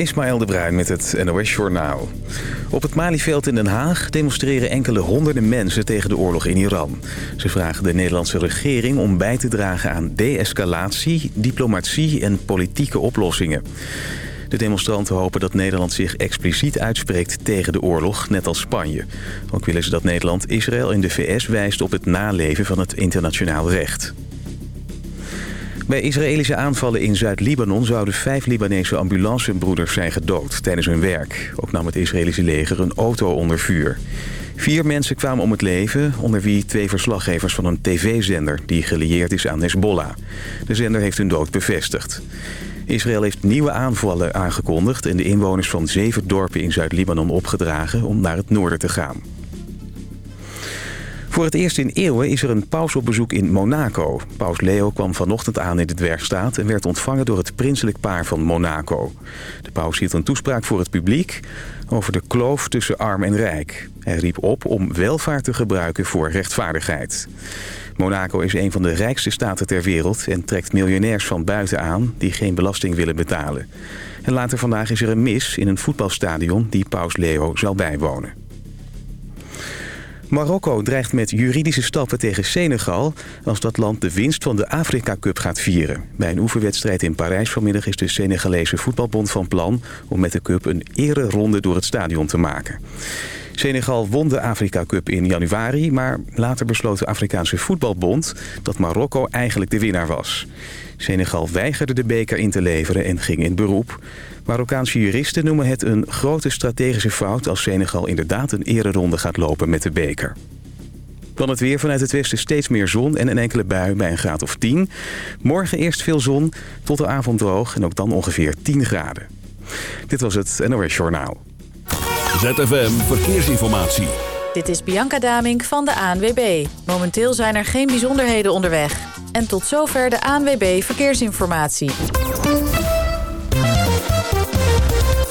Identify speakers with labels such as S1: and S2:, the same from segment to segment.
S1: Ismaël de Bruin met het NOS Journaal. Op het Malieveld in Den Haag demonstreren enkele honderden mensen tegen de oorlog in Iran. Ze vragen de Nederlandse regering om bij te dragen aan de-escalatie, diplomatie en politieke oplossingen. De demonstranten hopen dat Nederland zich expliciet uitspreekt tegen de oorlog, net als Spanje. Ook willen ze dat Nederland Israël en de VS wijst op het naleven van het internationaal recht. Bij Israëlische aanvallen in Zuid-Libanon zouden vijf Libanese ambulancebroeders zijn gedood tijdens hun werk. Ook nam het Israëlische leger een auto onder vuur. Vier mensen kwamen om het leven, onder wie twee verslaggevers van een tv-zender die gelieerd is aan Hezbollah. De zender heeft hun dood bevestigd. Israël heeft nieuwe aanvallen aangekondigd en de inwoners van zeven dorpen in Zuid-Libanon opgedragen om naar het noorden te gaan. Voor het eerst in eeuwen is er een paus op bezoek in Monaco. Paus Leo kwam vanochtend aan in de dwergstaat... en werd ontvangen door het prinselijk paar van Monaco. De paus hield een toespraak voor het publiek... over de kloof tussen arm en rijk. Hij riep op om welvaart te gebruiken voor rechtvaardigheid. Monaco is een van de rijkste staten ter wereld... en trekt miljonairs van buiten aan die geen belasting willen betalen. En later vandaag is er een mis in een voetbalstadion... die paus Leo zal bijwonen. Marokko dreigt met juridische stappen tegen Senegal... als dat land de winst van de Afrika Cup gaat vieren. Bij een oefenwedstrijd in Parijs vanmiddag is de Senegalese voetbalbond van plan... om met de cup een ronde door het stadion te maken. Senegal won de Afrika Cup in januari... maar later besloot de Afrikaanse voetbalbond dat Marokko eigenlijk de winnaar was. Senegal weigerde de beker in te leveren en ging in beroep. Marokkaanse juristen noemen het een grote strategische fout... als Senegal inderdaad een ereronde gaat lopen met de beker. Dan het weer vanuit het westen steeds meer zon en een enkele bui bij een graad of 10. Morgen eerst veel zon, tot de avond droog en ook dan ongeveer 10 graden. Dit was het NOS Journaal.
S2: ZFM Verkeersinformatie.
S3: Dit is Bianca Damink van de ANWB. Momenteel zijn er geen bijzonderheden onderweg. En tot zover de ANWB Verkeersinformatie.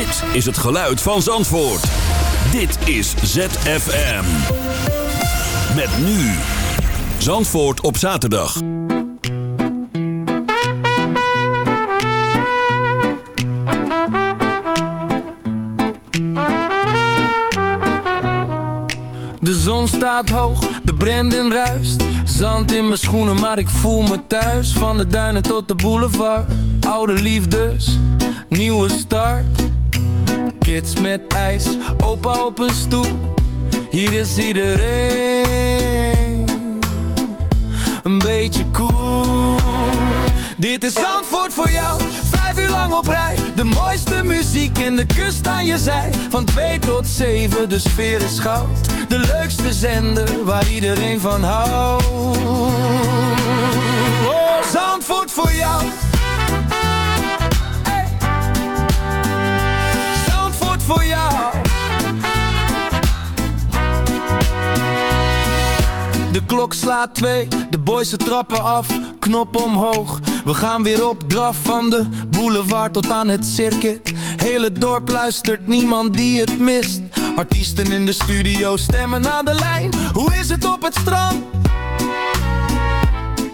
S2: Dit is het geluid van Zandvoort. Dit is ZFM. Met nu. Zandvoort op zaterdag.
S4: De zon staat hoog, de Brandon ruist. Zand in mijn schoenen, maar ik voel me thuis. Van de duinen tot de boulevard. Oude liefdes, nieuwe start kids met ijs, opa op een stoel. Hier is iedereen een beetje cool. Dit is antwoord voor jou, vijf uur lang op rij. De mooiste muziek en de kust aan je zij. Van twee tot zeven, de sfeer is goud. De leukste zender waar iedereen van houdt. Oh, Zandvoort voor jou. De klok slaat twee, de boys ze trappen af, knop omhoog. We gaan weer op draf van de boulevard tot aan het circuit. Hele dorp luistert, niemand die het mist. Artiesten in de studio stemmen aan de lijn. Hoe is het op het strand?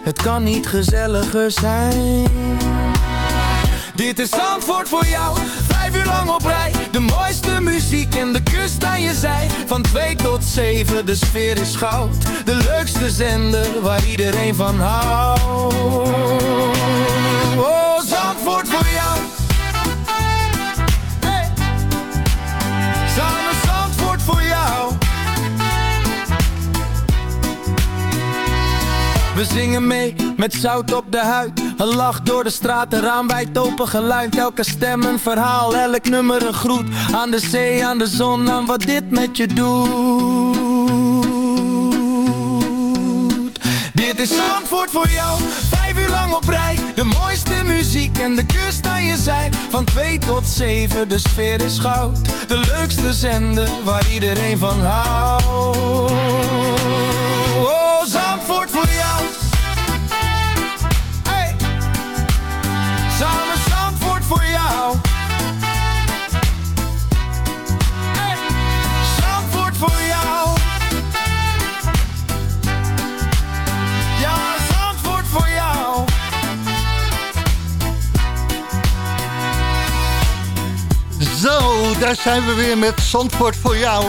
S4: Het kan niet gezelliger zijn. Dit is antwoord voor jou op De mooiste muziek en de kust aan je zij. Van twee tot zeven, de sfeer is goud. De leukste zender waar iedereen van houdt. Oh, Zandvoort voor jou We zingen mee met zout op de huid. Een lach door de straat, een raam wijd open geluid. Elke stem een verhaal, elk nummer een groet. Aan de zee, aan de zon, aan wat dit met je doet. Dit is antwoord voor jou. Lang op rij. De mooiste muziek en de kust aan je zij. Van 2 tot 7, de sfeer is goud. De leukste zender waar iedereen van houdt
S5: daar zijn we weer met Zandvoort voor jou.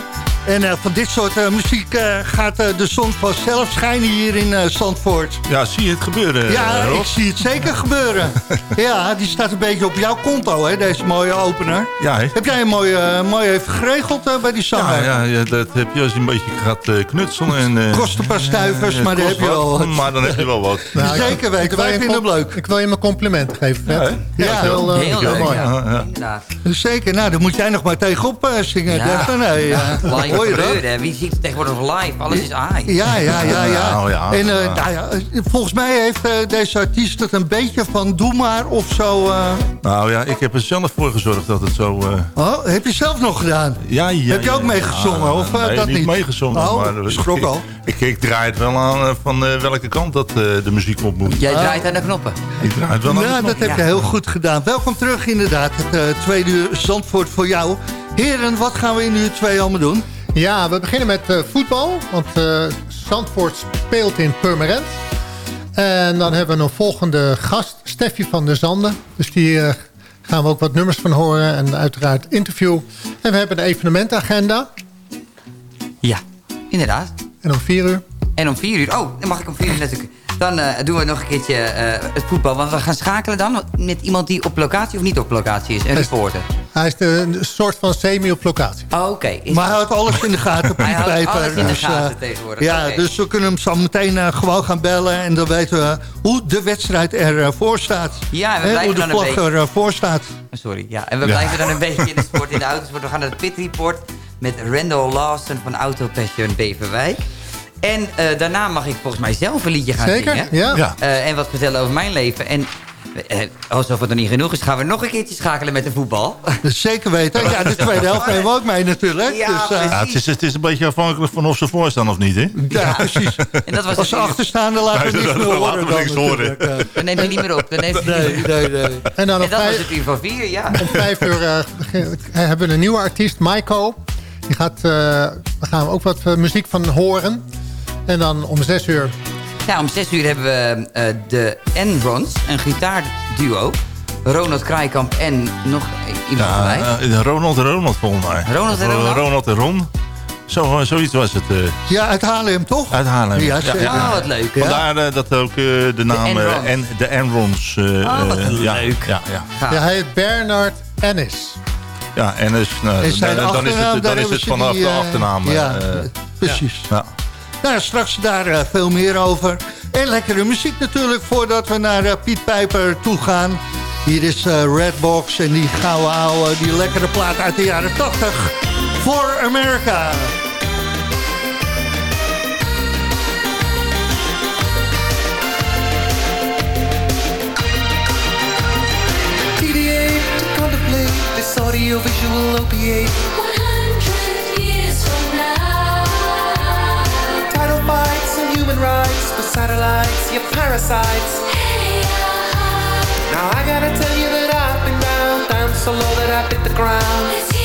S5: En uh, van dit soort uh, muziek uh, gaat de zon vanzelf schijnen hier in Zandvoort.
S6: Ja, zie je het gebeuren,
S5: Ja,
S6: Rob?
S5: ik zie het zeker gebeuren. ja, die staat een beetje op jouw konto, hè, deze mooie opener.
S6: Ja, hè?
S5: Heb jij een mooi, mooi even geregeld bij die zanger?
S6: Ja, ja, ja, dat heb je als je een beetje gaat knutselen. En,
S5: kost een paar stuivers, maar dan heb je wel wat.
S6: Maar dan heb je wel wat.
S5: Nou, zeker weten, wij vinden hem leuk.
S7: Ik wil je mijn compliment geven, Fred.
S5: Ja, ja,
S7: heel, uh,
S8: heel leuk.
S7: mooi.
S8: Ja, inderdaad.
S5: Zeker, nou, dan moet jij nog maar tegenop zingen.
S8: Ja.
S5: Nee,
S8: Live
S5: hoor je dat?
S8: Wie ziet het tegenwoordig live? Alles is AI.
S5: Ja, ja, ja, ja.
S6: Nou ja,
S5: en uh,
S6: ja.
S5: nou ja, volgens mij heeft uh, deze artiest het een beetje van doe maar of zo. Uh...
S6: Nou ja, ik heb er zelf voor gezorgd dat het zo...
S5: Oh, heb je zelf nog gedaan?
S6: Ja, ja.
S5: Heb je ook
S6: ja,
S5: meegezongen?
S6: ja,
S5: of
S6: nee,
S5: dat
S6: niet?
S5: niet
S6: meegezongen.
S5: Oh,
S6: maar
S5: schrok al.
S6: Ik, ik, ik draai het wel aan van welke kant dat de muziek op moet.
S8: Jij draait aan de knoppen.
S6: Ik draai het wel aan
S5: Ja,
S6: de
S5: dat heb je heel goed gedaan. Welkom terug inderdaad, het tweede uur Zandvoort voor jou. Heren, wat gaan we in uur twee allemaal doen?
S7: Ja, we beginnen met uh, voetbal. Want uh, Zandvoort speelt in Purmerend. En dan hebben we een volgende gast, Steffi van der Zanden. Dus die uh, gaan we ook wat nummers van horen. En uiteraard interview. En we hebben een evenementagenda.
S8: Ja, inderdaad.
S7: En om vier uur.
S8: En om vier uur. Oh, dan mag ik om vier uur natuurlijk. Dan uh, doen we nog een keertje uh, het voetbal. Want we gaan schakelen dan met iemand die op locatie of niet op locatie is. Een reporter.
S7: Hij is de, een soort van semi op locatie.
S8: Oh, Oké. Okay.
S5: Maar hij houdt alles in de gaten.
S8: hij houdt alles in de
S5: dus,
S8: gaten uh, tegenwoordig.
S5: Ja,
S8: okay.
S5: dus we kunnen hem zo meteen uh, gewoon gaan bellen. En dan weten we hoe de wedstrijd ervoor uh, staat.
S8: Ja, en we
S5: He, hoe de vlag ervoor staat.
S8: Sorry, ja. En we ja. blijven dan een beetje in de sport in de auto's. We gaan naar het Pit Report met Randall Lawson van Auto Passion Beverwijk. En uh, daarna mag ik volgens mij zelf een liedje gaan
S7: Zeker,
S8: zingen.
S7: ja.
S5: ja.
S8: Uh, en wat vertellen over mijn leven. En uh, alsof het nog niet genoeg is, gaan we nog een keertje schakelen met de voetbal.
S5: Dus zeker weten. Ja, de tweede helft nemen we ook mee natuurlijk.
S8: Ja,
S5: dus,
S6: ja het, is, het is een beetje afhankelijk van of ze voorstaan of niet, hè?
S5: Ja, precies.
S8: En dat was
S5: Als ze achterstaanden laten we niks meer horen.
S6: Laten we niks horen.
S8: Dan neemt hij niet meer op. Dan neemt
S5: nee, nee, nee.
S7: En, dan
S8: en dat
S7: vijf,
S8: was het uur van vier, ja.
S7: Om vijf uur uh, hebben we een nieuwe artiest, Maiko. Die gaat, uh, daar gaan we ook wat uh, muziek van horen. En dan om zes uur...
S8: Ja, om zes uur hebben we uh, de Enrons, een gitaarduo. Ronald Kraaikamp en nog iemand
S6: ja,
S8: erbij.
S6: Uh, Ronald en Ronald volgens mij.
S8: Ronald en Ronald?
S6: Ronald en Ron. Zo, zoiets was het. Uh,
S5: ja, uit Haarlem, toch?
S6: Uit Haarlem.
S5: Ja,
S8: oh, wat leuk.
S6: Vandaar dat ook de naam de
S8: Enrons.
S6: en, de Enrons.
S8: oh, wat
S6: ja,
S8: leuk.
S6: Ja, ja.
S7: ja, hij heet Bernard Ennis.
S6: Ja, Ennis. Nou,
S5: en
S6: dan, dan is het, dan is het vanaf
S5: die,
S6: de achternaam.
S5: Ja, precies.
S6: Ja.
S5: Nou, straks daar uh, veel meer over. En lekkere muziek natuurlijk voordat we naar uh, Piet Pijper toe gaan. Hier is uh, Redbox en die gouden ouwe, die lekkere plaat uit de jaren 80. For America.
S9: TDA to contemplate this audio-visual opiate. Human rights for satellites, you parasites.
S10: Hey,
S9: Now I gotta tell you that I've been down, down so low that I hit the ground.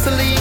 S9: Gasoline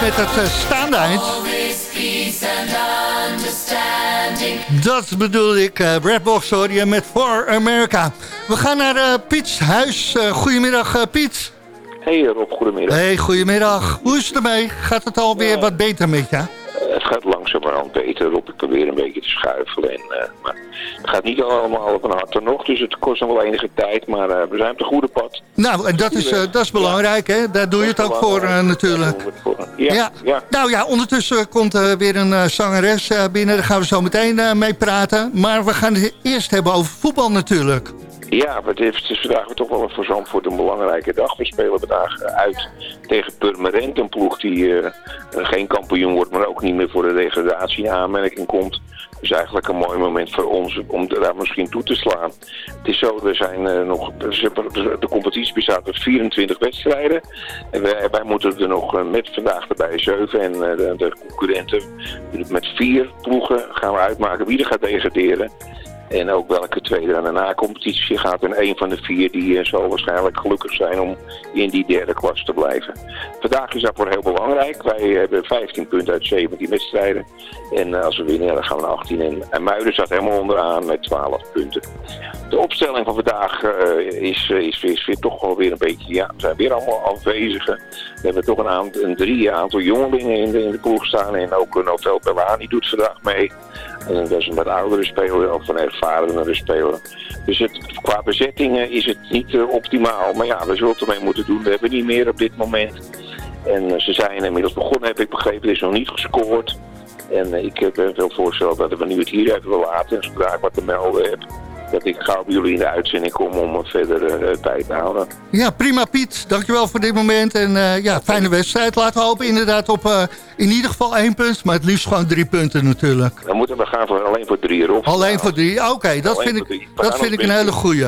S5: met het eh, staande eind. Dat bedoel ik, eh Redbox hoor je met For America. We gaan naar eh, Piets huis. Eh, goedemiddag eh, Piet.
S11: Hey Rob, goedemiddag.
S5: Hey, goedemiddag. Hoe is het ermee? Gaat het alweer wat beter met je?
S11: Gaat langzamerhand beter, Rob. Ik probeer een beetje te schuifelen. En, eh, maar het gaat niet allemaal van harte nog, dus het kost nog wel enige tijd. Maar eh, we zijn op de goede pad.
S5: Nou, en dat is, eh, dat is belangrijk, hè? Daar doe je het ook voor natuurlijk.
S11: Ja, ja.
S5: Nou ja, ondertussen komt er weer een zangeres binnen. Daar gaan we zo meteen mee praten. Maar we gaan het eerst hebben over voetbal natuurlijk.
S11: Ja, het, is vandaag toch wel voor Zandvoort een belangrijke dag. We spelen vandaag eh, uit tegen Purmerend, een ploeg die eh, geen kampioen wordt, maar ook niet meer voor de degradatie in aanmerking komt. Dus eigenlijk een mooi moment voor ons om daar misschien toe te slaan. Het is zo, we zijn eh, nog, de competitie bestaat uit 24 wedstrijden. En wij, moeten er nog eh, met vandaag erbij 7 en eh, de, de concurrenten met vier ploegen gaan we uitmaken wie er gaat degraderen. En ook welke tweede en daarna competitie gaat. En een van de vier die eh, zal waarschijnlijk gelukkig zijn om in die derde klas te blijven. Vandaag is dat voor heel belangrijk. Wij hebben 15 punten uit 17 wedstrijden. En eh, als we winnen, dan gaan we naar 18. En, en Muiden staat helemaal onderaan met 12 punten. De opstelling van vandaag eh, is, eh, is, is weer toch wel weer een beetje... Ja, we zijn weer allemaal afwezigen. We hebben toch een, aantal, een drie aantal jongelingen in de, in de staan. En ook een Novel Bellani doet vandaag mee. En dat is wat oudere speler, of een ervarenere speler. Dus qua bezettingen is het niet eh, optimaal. Maar ja, we zullen het ermee moeten doen. We hebben niet meer op dit moment. En ze zijn inmiddels begonnen, heb ik begrepen. Er is nog niet gescoord. En ik heb veel voorstel dat we nu het hier even laten. En zodra ik wat te melden heb, dat ik gauw bij jullie in de uitzending kom om verder eh, bij te houden.
S5: Ja, prima Piet. Dankjewel voor dit moment. En eh, ja, fijne wedstrijd. Laten we hopen inderdaad op eh, in ieder geval één punt. Maar het liefst gewoon drie punten natuurlijk.
S11: Dan moeten we gaan voor, alleen voor drie erop.
S5: Alleen voor drie. Oké, dat
S11: Alleen
S5: vind ik, dat vind ik een hele goeie.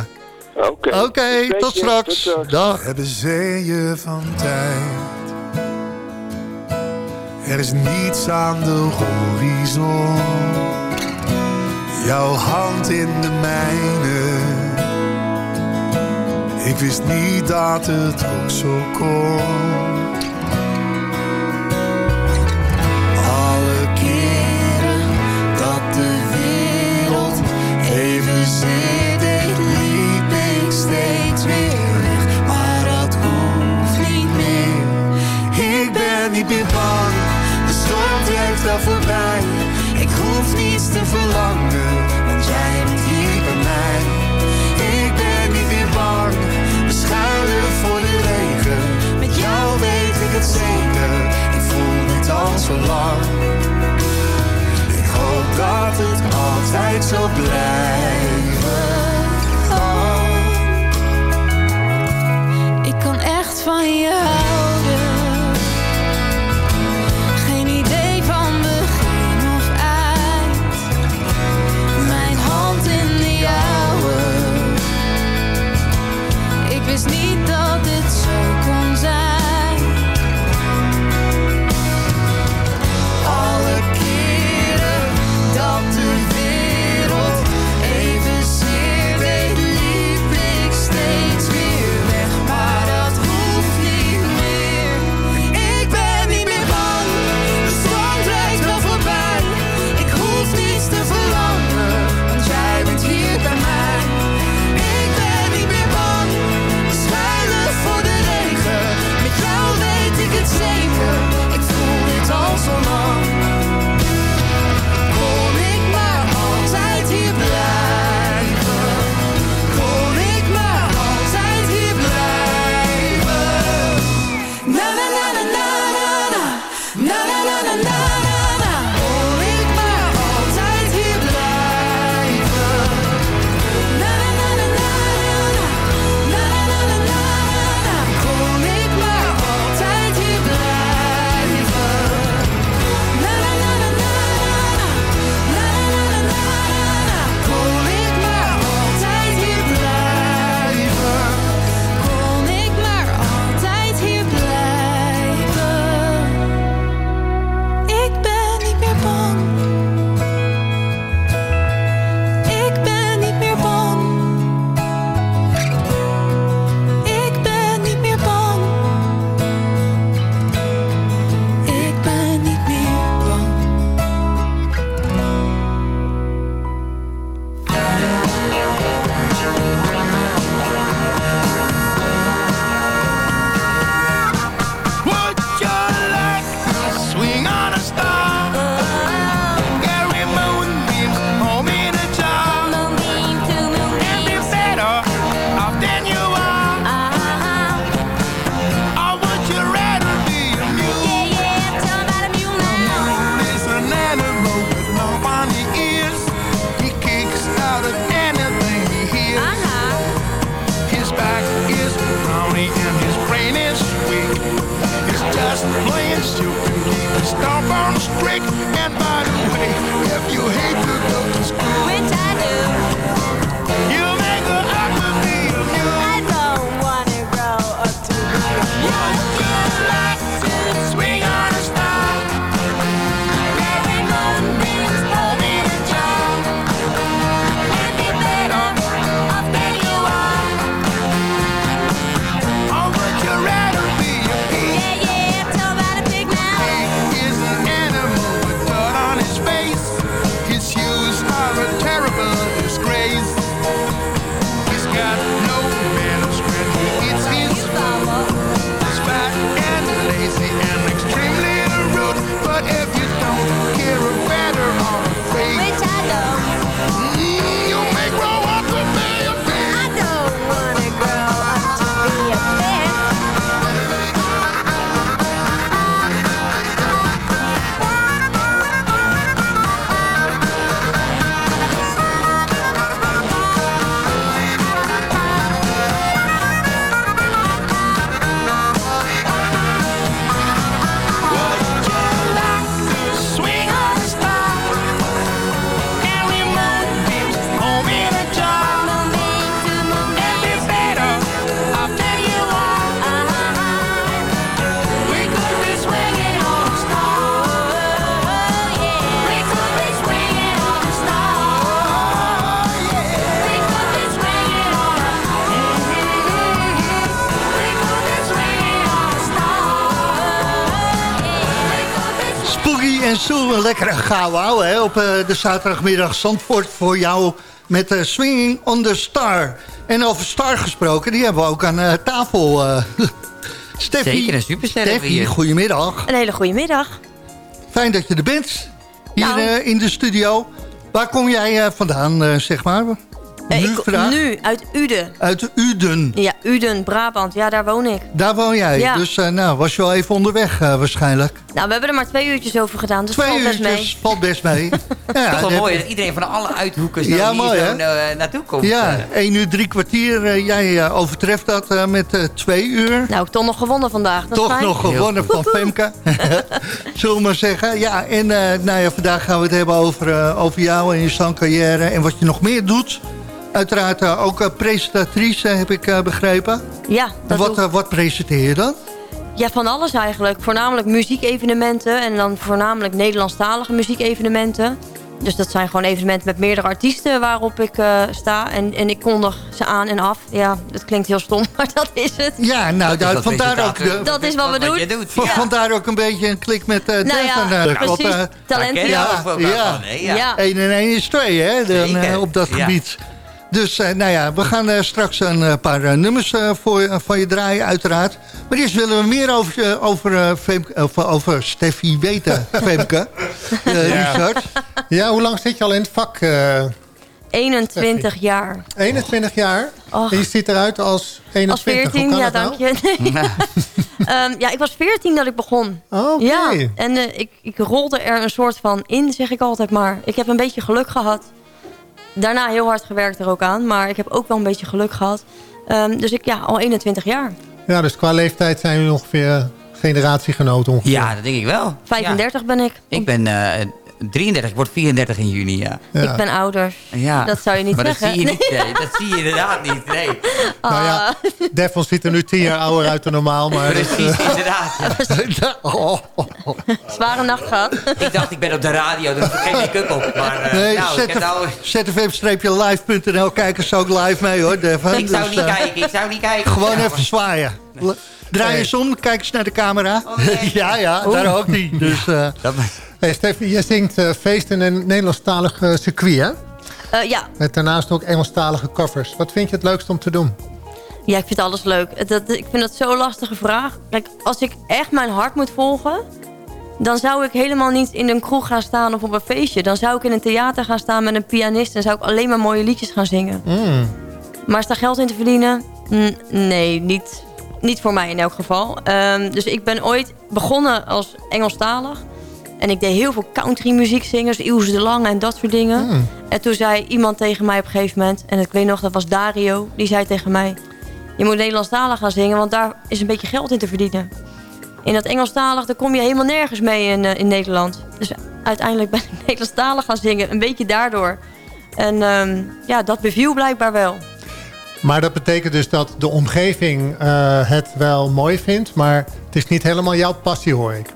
S11: Oké.
S5: Oké, tot straks. Dag.
S12: hebben zeeën van tijd. Er is niets aan de horizon. Jouw hand in de mijne. Ik wist niet dat het ook zo kon. Alle keren dat de wereld even zit, steeds weer weg. Maar dat hoeft niet meer. Ik ben niet meer bang, de storm trekt al voorbij. Ik hoef niets te
S5: lights of black gauw hè, op eh, de zaterdagmiddag Zandvoort voor jou met eh, Swinging on the Star. En over Star gesproken, die hebben we ook aan eh, tafel. eh Steffi,
S8: Zeker, een superster
S5: Steffi, goedemiddag.
S13: Een hele goede middag.
S5: Fijn dat je er bent, hier
S13: Nou.
S5: eh, in de studio. Waar kom jij eh, vandaan, eh, zeg maar?
S13: Eh,
S5: Nu
S13: ik nu uit Uden.
S5: Uit Uden.
S13: Ja, Uden, Brabant. Ja, daar woon ik.
S5: Daar woon jij.
S13: Ja.
S5: Dus eh, nou, was je wel even onderweg eh, waarschijnlijk.
S13: Nou, we hebben er maar twee uurtjes over gedaan, dus
S5: Twee
S13: valt best
S5: uurtjes,
S13: mee.
S5: valt best mee. ja,
S8: Toch wel mooi dat iedereen van alle uithoeken
S5: Ja,
S8: hier
S5: mooi,
S8: eh, naartoe komt.
S5: Ja,
S8: eh.
S5: 1 uur drie kwartier. jij overtreft dat eh, met eh, twee uur.
S13: Nou, toch nog gewonnen vandaag. Dat
S5: Toch nog gewonnen van Femke. Zullen we maar zeggen. Ja, en eh, nou ja, vandaag gaan we het hebben over, over jou en je zangcarrière. En wat je nog meer doet. Uiteraard eh, ook eh, presentatrice, heb ik eh, begrepen.
S13: Ja, dat
S5: wat,
S13: doe ik.
S5: wat presenteer je dan?
S13: Ja, van alles eigenlijk. Voornamelijk muziekevenementen en dan voornamelijk Nederlandstalige muziekevenementen. Dus dat zijn gewoon evenementen met meerdere artiesten waarop ik eh, sta. En, en ik kondig ze aan en af. Ja, dat klinkt heel stom, maar dat is het.
S5: Ja, nou, daar, vandaar, ook de,
S13: Dat is wat we doen.
S5: van- vandaar ook een beetje een klik met uh,
S13: Nou ja, precies. Talent
S5: ja, ja, ja.
S13: van, hè? Ja. Ja.
S5: 1 en 1 is 2, hè, dan, op dat
S8: Ja.
S5: gebied. Dus eh, nou ja, we gaan eh, straks een eh, paar nummers eh, voor, je- van je draaien, uiteraard. Maar eerst willen we meer over, over, eh, Femke- of, over Steffi weten, Femke. Eh,
S7: Ja.
S5: Richard.
S7: Ja, hoe lang zit je al in het vak? eh
S13: 21 jaar.
S7: 21 jaar? En je ziet eruit als 21.
S13: Als 14,
S7: Hoe kan
S13: ja, dank
S7: nou?
S13: je. Nee. Ehm, ja, ik was 14 dat ik begon.
S7: Oh, oké.
S13: Ja, en eh, ik, ik rolde er een soort van in, zeg ik altijd maar. Ik heb een beetje geluk gehad. Daarna heel hard gewerkt er ook aan. Maar ik heb ook wel een beetje geluk gehad. Ehm, dus ik, ja, al 21 jaar.
S7: Ja, dus qua leeftijd zijn jullie ongeveer generatiegenoten ongeveer.
S8: Ja, dat denk ik wel.
S13: 35 ben ik.
S8: Ik ben eh 33, ik word 34 in juni, ja.
S13: Ik ben ouder.
S8: Ja.
S13: Dat zou je niet
S8: maar
S13: zeggen.
S8: dat zie je niet, nee, dat zie je inderdaad niet, nee.
S7: Nou ja, Devil ziet er nu 10 jaar ouder uit dan normaal. Maar dat,
S8: Precies,
S7: eh,
S8: inderdaad.
S5: Oh.
S13: Zware nacht gehad.
S8: Ik dacht, ik ben op de radio, dus ik heb geen make-up op. Maar eh,
S5: Nee,
S8: nou, ik heb nou...
S5: zfm-live.nl, kijken ze ook live mee hoor, Devin.
S8: Ik zou
S5: Dus,
S8: niet
S5: eh,
S8: kijken, ik zou niet kijken.
S5: Gewoon
S8: Ja,
S5: even zwaaien. Draai eens om, kijk eens naar de camera. ja, ja, daar ook niet. Dus, eh,
S7: hey, Steffi, je zingt eh, feest in een Nederlandstalig eh, circuit, hè?
S13: Eh, ja.
S7: Met daarnaast ook Engelstalige covers. Wat vind je het leukst om te doen?
S13: Ja, ik vind alles leuk. Dat, ik vind dat zo'n lastige vraag. Kijk, als ik echt mijn hart moet volgen... dan zou ik helemaal niet in een kroeg gaan staan of op een feestje. Dan zou ik in een theater gaan staan met een pianist... en zou ik alleen maar mooie liedjes gaan zingen. Maar is daar geld in te verdienen? Nee, niet, niet voor mij in elk geval. Ehm, dus ik ben ooit begonnen als Engelstalig. En ik deed heel veel country muziek zingen. Dus Ilse de Lange en dat soort dingen. En toen zei iemand tegen mij op een gegeven moment... en ik weet nog, dat was Dario. Die zei tegen mij... je moet Nederlandstalig gaan zingen... want daar is een beetje geld in te verdienen. In dat Engelstalig, daar kom je helemaal nergens mee in, eh, in Nederland. Dus uiteindelijk ben ik Nederlandstalig gaan zingen. Een beetje daardoor. En ehm, ja, dat beviel blijkbaar wel.
S7: Maar dat betekent dus dat de omgeving eh, het wel mooi vindt... maar het is niet helemaal jouw passie, hoor ik.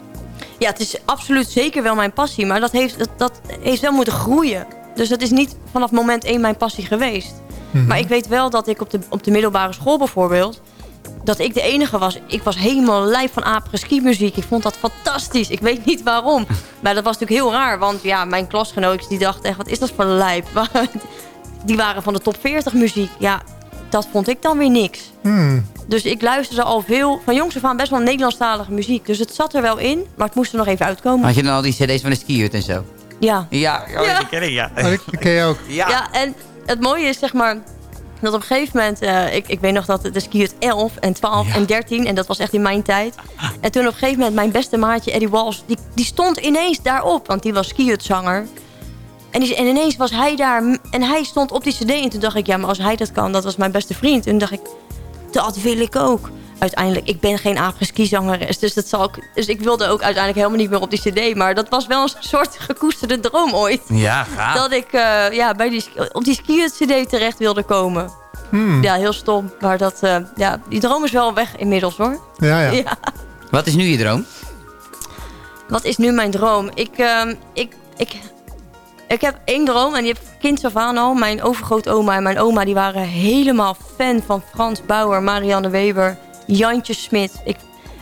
S13: Ja, het is absoluut zeker wel mijn passie. Maar dat heeft, dat, dat heeft wel moeten groeien. Dus dat is niet vanaf moment één mijn passie geweest.
S7: Mhm.
S13: Maar ik weet wel dat ik op de, op de middelbare school bijvoorbeeld... dat ik de enige was. Ik was helemaal lijf van apres muziek. Ik vond dat fantastisch. Ik weet niet waarom. Maar dat was natuurlijk heel raar. Want ja, mijn klasgenootjes die dachten echt... wat is dat voor lijp? Die waren van de top 40 muziek. Ja, dat vond ik dan weer niks.
S7: Hmm.
S13: Dus ik luisterde al veel, van jongs af aan best wel Nederlandstalige muziek. Dus het zat er wel in, maar het moest er nog even uitkomen.
S8: Had je dan al die cd's van de skiert en zo?
S13: Ja.
S8: Ja, ja,
S13: Ja.
S8: die ken ik, ja.
S7: Oh, dat ken je ook.
S13: Ja. en het mooie is zeg maar... dat op een gegeven moment... eh, ik, ik weet nog dat de skiert 11 en 12 en 13... en dat was echt in mijn tijd. En toen op een gegeven moment mijn beste maatje Eddie Walsh... die, die stond ineens daarop, want die was skiert-zanger. En, die, en ineens was hij daar en hij stond op die cd. En toen dacht ik, ja, maar als hij dat kan, dat was mijn beste vriend. En toen dacht ik, dat wil ik ook. Uiteindelijk, ik ben geen apres zangeres, dus, dat zal ik, dus ik wilde ook uiteindelijk helemaal niet meer op die cd. Maar dat was wel een soort gekoesterde droom ooit.
S8: Ja, gaaf.
S13: Dat ik eh, ja, bij die, op die skiën cd terecht wilde komen.
S7: Hmm.
S13: Ja, heel stom. Maar dat, eh, ja, die droom is wel weg inmiddels hoor.
S7: Ja, ja.
S8: Wat is nu je droom?
S13: Wat is nu mijn droom? Ik, ehm, ik, ik, ik heb één droom en die heb ik kind af aan al. Mijn overgrootoma en mijn oma die waren helemaal fan van Frans Bauer, Marianne Weber, Jantje Smit. Ik,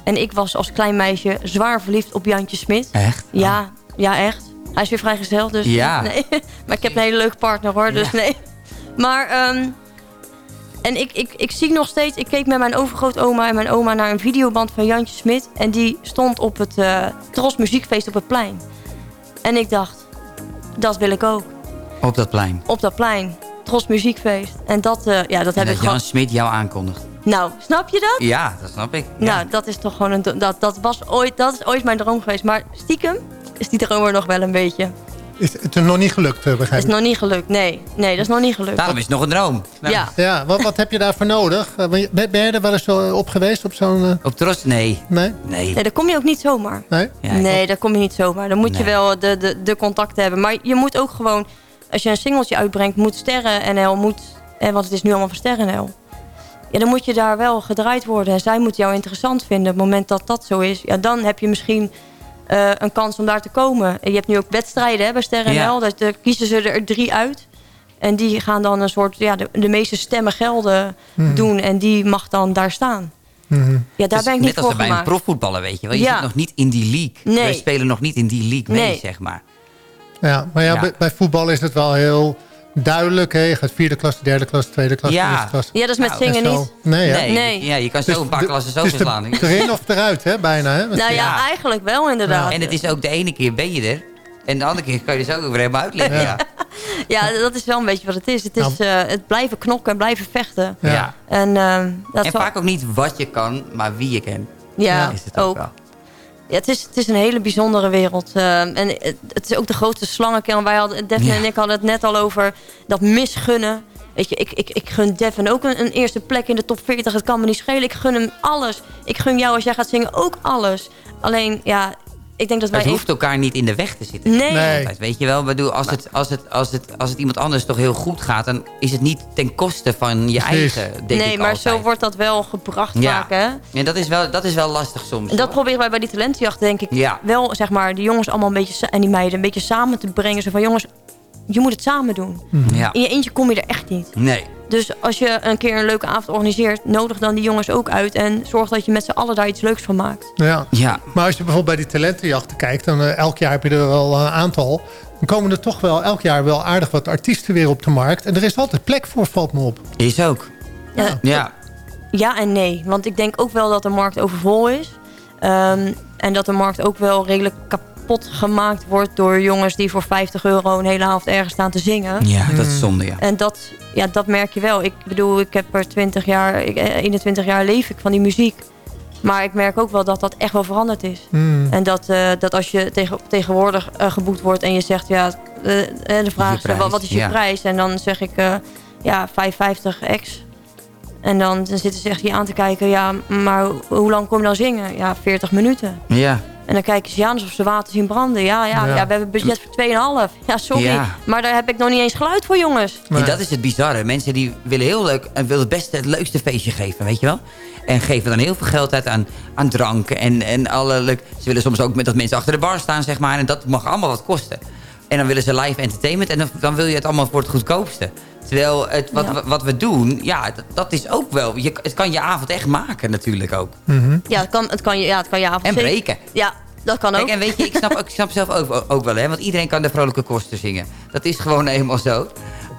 S13: en ik was als klein meisje zwaar verliefd op Jantje Smit.
S8: Echt?
S13: Ja, ja echt. Hij is weer vrijgezel, dus
S8: Ja.
S13: nee. Maar ik heb een hele leuke partner hoor, dus nee. Maar, ehm, en ik, ik, ik zie nog steeds... Ik keek met mijn overgrootoma en mijn oma naar een videoband van Jantje Smit. En die stond op het eh Tros Muziekfeest op het plein. En ik dacht, dat wil ik ook.
S8: Op dat plein.
S13: Op dat plein. Tros Muziekfeest. En dat, eh, ja, dat
S8: En
S13: heb
S8: dat
S13: ik
S8: Jan
S13: gewoon...
S8: Smit jou aankondigt.
S13: Nou, snap je dat?
S8: Ja, dat snap ik.
S13: Nou, dat is toch gewoon een... Dat, dat, was ooit, dat is ooit mijn droom geweest. Maar stiekem is die droom er nog wel een beetje.
S7: Is het nog niet gelukt, eh, begrijp
S13: Is
S7: ik?
S13: nog niet gelukt, nee. Nee, dat is nog niet gelukt.
S8: Daarom is het nog een droom.
S13: Ja.
S7: Ja, wat, wat heb je daarvoor nodig? Eh, Ben, je- ben je er wel eens zo op geweest? Op zo'n... eh,
S8: Op Tros? Nee.
S7: Nee?
S8: Nee.
S13: Nee, daar kom je ook niet zomaar.
S7: Nee?
S8: Ja,
S13: nee, daar kom je niet zomaar. Dan moet je wel de, de, de contacten hebben. Maar je moet ook gewoon, als je een singeltje uitbrengt, moet Sterren NL, moet, eh, want het is nu allemaal van Sterren NL. Ja, dan moet je daar wel gedraaid worden. En zij moeten jou interessant vinden. Op het moment dat dat zo is, ja, dan heb je misschien eh, een kans om daar te komen. En je hebt nu ook wedstrijden hè, bij Sterren
S8: Ja.
S13: NL. Dat, daar kiezen ze er drie uit. En die gaan dan een soort, ja, de, de meeste stemmen gelden
S8: Mhm.
S13: doen. En die mag dan daar staan.
S7: Mhm.
S13: Ja, daar
S8: Dus
S13: ben ik niet
S8: net als
S13: voor
S8: bij een profvoetballer, weet je wel. Je
S13: Ja.
S8: zit nog niet in die league.
S13: Nee.
S8: We spelen nog niet in die league mee,
S13: Nee.
S8: zeg maar.
S7: Ja, maar ja,
S8: Ja.
S7: Bij, bij voetbal is het wel heel duidelijk. Hè? Je gaat vierde klas, derde klas, tweede klas,
S8: Ja.
S7: eerste klas.
S13: Ja, dat is met
S8: Nou,
S13: zingen niet.
S7: Nee?
S8: Nee.
S13: Nee.
S8: Ja, je kan zo
S7: Dus
S8: een paar
S7: de-
S8: klassen zo
S7: het is
S8: verslaan.
S7: er- erin of eruit, hè, bijna. Hè?
S13: Nou ja,
S8: Ja.
S13: eigenlijk wel inderdaad.
S8: En het is ook de ene keer ben je er. En de andere keer kan je dus ook weer helemaal uitleggen. Ja.
S13: Ja, dat is wel een beetje wat het is. Het is
S7: Nou.
S13: eh, het blijven knokken en blijven vechten.
S7: Ja.
S13: En, eh, dat
S8: En
S13: wel-
S8: vaak ook niet wat je kan, maar wie je kent.
S13: ja,
S8: Is het ook,
S13: ook.
S8: wel.
S13: Ja, het, is, het is een hele bijzondere wereld. eh, en het, het is ook de grootste slangenkern. Wij hadden, Devin
S8: Ja.
S13: en ik hadden het net al over dat misgunnen. Weet je, ik, ik, ik gun Devin ook een, een eerste plek in de top 40. Het kan me niet schelen. Ik gun hem alles. Ik gun jou als jij gaat zingen ook alles. Alleen, ja, ik denk dat wij...
S8: Het hoeft elkaar niet in de weg te zitten.
S13: Nee.
S8: Weet je wel, bedoel, als, het, als, het, als, het, als het iemand anders toch heel goed gaat... dan is het niet ten koste van je eigen, denk
S13: nee,
S8: ik
S13: maar
S8: altijd.
S13: zo wordt dat wel gebracht
S8: Ja.
S13: vaak, hè?
S8: En dat is wel, dat is wel lastig soms.
S13: En dat
S8: hoor.
S13: proberen wij bij die talentenjacht, denk ik,
S8: Ja.
S13: wel, zeg maar, de jongens allemaal een beetje, en die meiden, een beetje samen te brengen. Zo van, jongens, je moet het samen doen.
S8: Ja.
S13: In je eentje kom je er echt niet.
S8: Nee.
S13: Dus als je een keer een leuke avond organiseert, nodig dan die jongens ook uit. En zorg dat je met z'n allen daar iets leuks van maakt.
S7: Ja.
S8: Ja.
S7: Maar als je bijvoorbeeld bij die talentenjachten kijkt... dan eh, elk jaar heb je er wel een aantal... dan komen er toch wel elk jaar wel aardig wat artiesten weer op de markt. En er is altijd plek voor, valt me op.
S8: Is ook.
S13: Ja,
S8: Ja.
S13: ja en nee. Want ik denk ook wel dat de markt overvol is. Ehm, en dat de markt ook wel redelijk kapot gemaakt wordt... door jongens die voor 50 euro een hele avond ergens staan te zingen.
S8: Ja, dat is zonde, ja.
S13: En dat, ja, dat merk je wel. Ik bedoel, ik heb er 20 jaar, ik- eh, 21 jaar leef ik van die muziek. Maar ik merk ook wel dat dat echt wel veranderd is.
S7: Hmm.
S13: En dat, eh, dat als je tegen, tegenwoordig eh, geboekt wordt en je zegt... ja, eh, eh, de vraag is, wat, wat is je
S8: ja.
S13: prijs? En dan zeg ik, eh, ja, 5,50 ex. En dan, dan zitten ze echt hier aan te kijken. Ja, maar hoe lang kom je dan zingen? Ja, 40 minuten.
S8: Ja.
S13: En dan kijken ze ja, alsof ze water zien branden. Ja, ja,
S8: Ja.
S13: ja. we hebben budget voor 2,5. Ja, sorry.
S8: Ja.
S13: Maar daar heb ik nog niet eens geluid voor, jongens.
S8: En dat is het bizarre. Mensen die willen heel leuk en willen het beste, het leukste feestje geven, weet je wel? En geven dan heel veel geld uit aan, aan drank en, en alle leuk. Ze willen soms ook met dat mensen achter de bar staan, zeg maar. En dat mag allemaal wat kosten. En dan willen ze live entertainment en dan, dan wil je het allemaal voor het goedkoopste. Terwijl het, wat,
S13: Ja.
S8: wat we doen, ja, dat, dat is ook wel... Je, het kan je avond echt maken natuurlijk ook.
S13: Ja, het kan, het kan, je, ja, het kan je avond
S8: En
S13: zeker-
S8: breken.
S13: Ja, dat kan ook.
S8: Kijk, en weet je, ik snap, ook, ik snap zelf ook, ook wel, hè, want iedereen kan de vrolijke kosten zingen. Dat is gewoon eenmaal zo.